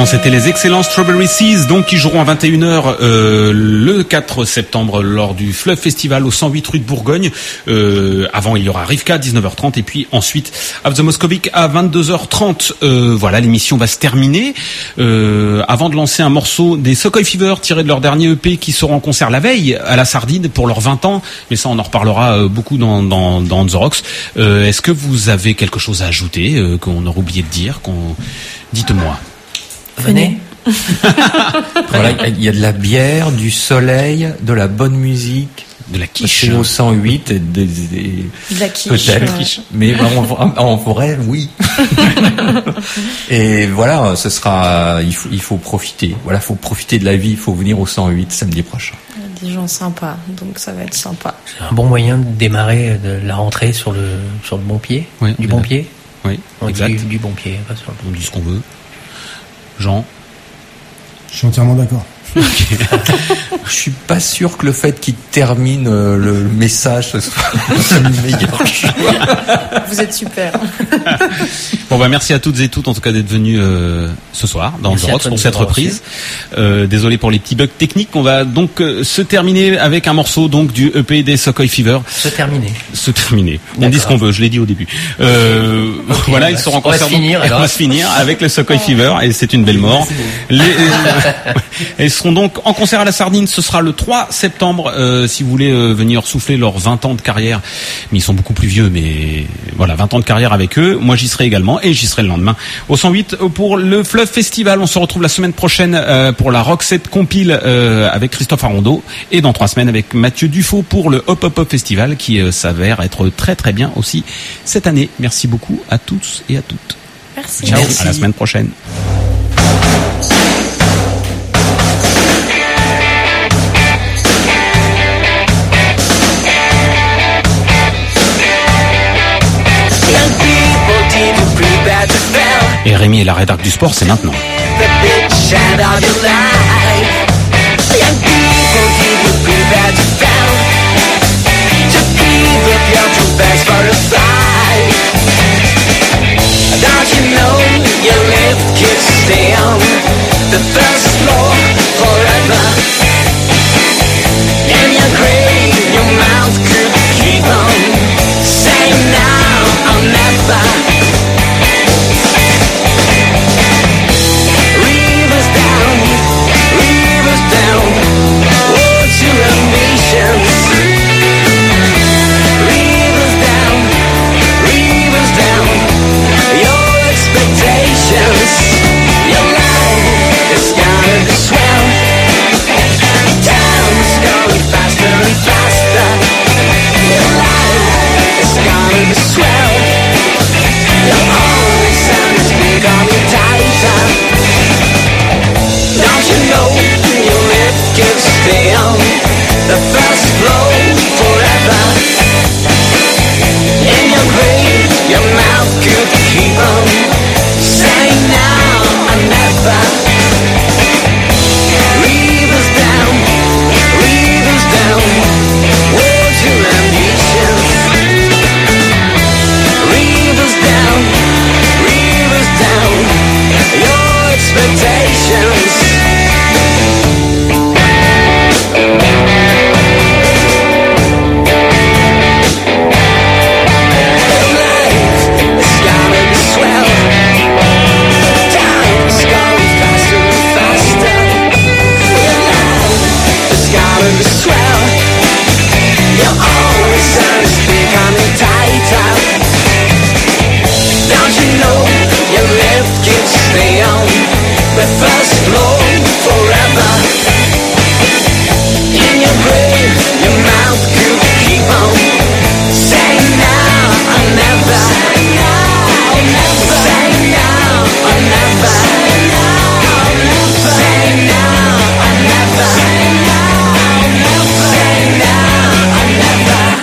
L'instant, c'était les excellents Strawberry Seas, donc qui joueront à 21h euh, le 4 septembre lors du Fleuve Festival au 108 rue de Bourgogne. Euh, avant, il y aura Rivka à 19h30 et puis ensuite Of the Moscovic à 22h30. Euh, voilà, l'émission va se terminer. Euh, avant de lancer un morceau des Sokoy Fever tiré de leur dernier EP qui seront en concert la veille à la Sardine pour leurs 20 ans, mais ça on en reparlera euh, beaucoup dans, dans, dans The Rocks. Euh, Est-ce que vous avez quelque chose à ajouter qu'on aurait oublié de dire. Dites-moi. Venez. Voilà, il y a de la bière, du soleil, de la bonne musique. De la quiche. Au 108 et des, des- De la quiche, Peut-être. ouais. Mais en, en vrai, oui. et voilà, ce sera, il faut, il faut profiter. Voilà, faut profiter de la vie. Il faut venir au 108 samedi prochain. Il y a Des gens sympas, donc ça va être sympa. C'est un bon moyen de démarrer de la rentrée sur le, sur le bon pied. Oui, du bon pied Oui, On exact. Du, du bon pied, pas sur le On dit ce qu'on veut. Jean Je suis entièrement d'accord. Je suis pas sûr que le fait qu'il termine euh, le message ce soit le meilleur choix. Vous êtes super. Bon bah merci à toutes et toutes en tout cas d'être venus euh, ce soir dans The Rocks pour cette reprise. Euh, désolé pour les petits bugs techniques. On va donc euh, se terminer avec un morceau donc du EP des Sokoy Fever. Se terminer. Se terminer. On dit ce qu'on veut. Je l'ai dit au début. Euh, voilà, on ils va- seront en on va concert. se donc- finir, on va se finir avec le Sokoy Fever et c'est une belle mort. Les, euh, ils seront donc en concert à la Sardine. Ce sera le 3 septembre. euh, si vous voulez euh, venir souffler leurs 20 ans de carrière, mais ils sont beaucoup plus vieux. Mais voilà, 20 ans de carrière avec eux. Moi, j'y serai également et j'y serai le lendemain au 108 pour le Fleuve Festival. On se retrouve la semaine prochaine euh, pour la Roxette Compile euh, avec Christophe Arondeau et dans trois semaines avec Mathieu Dufaux pour le Hop Hop Hop Festival qui euh, s'avère être très très bien aussi cette année. Merci beaucoup à tous et à toutes. Merci. Ciao, Merci. à la semaine prochaine. Et Rémi et la rédac du sport, c'est maintenant. your life. you know your the first forever. In your grave, your mouth could saying now never. Rivers down, rivers down, ambition. Rivers down, rivers down, your.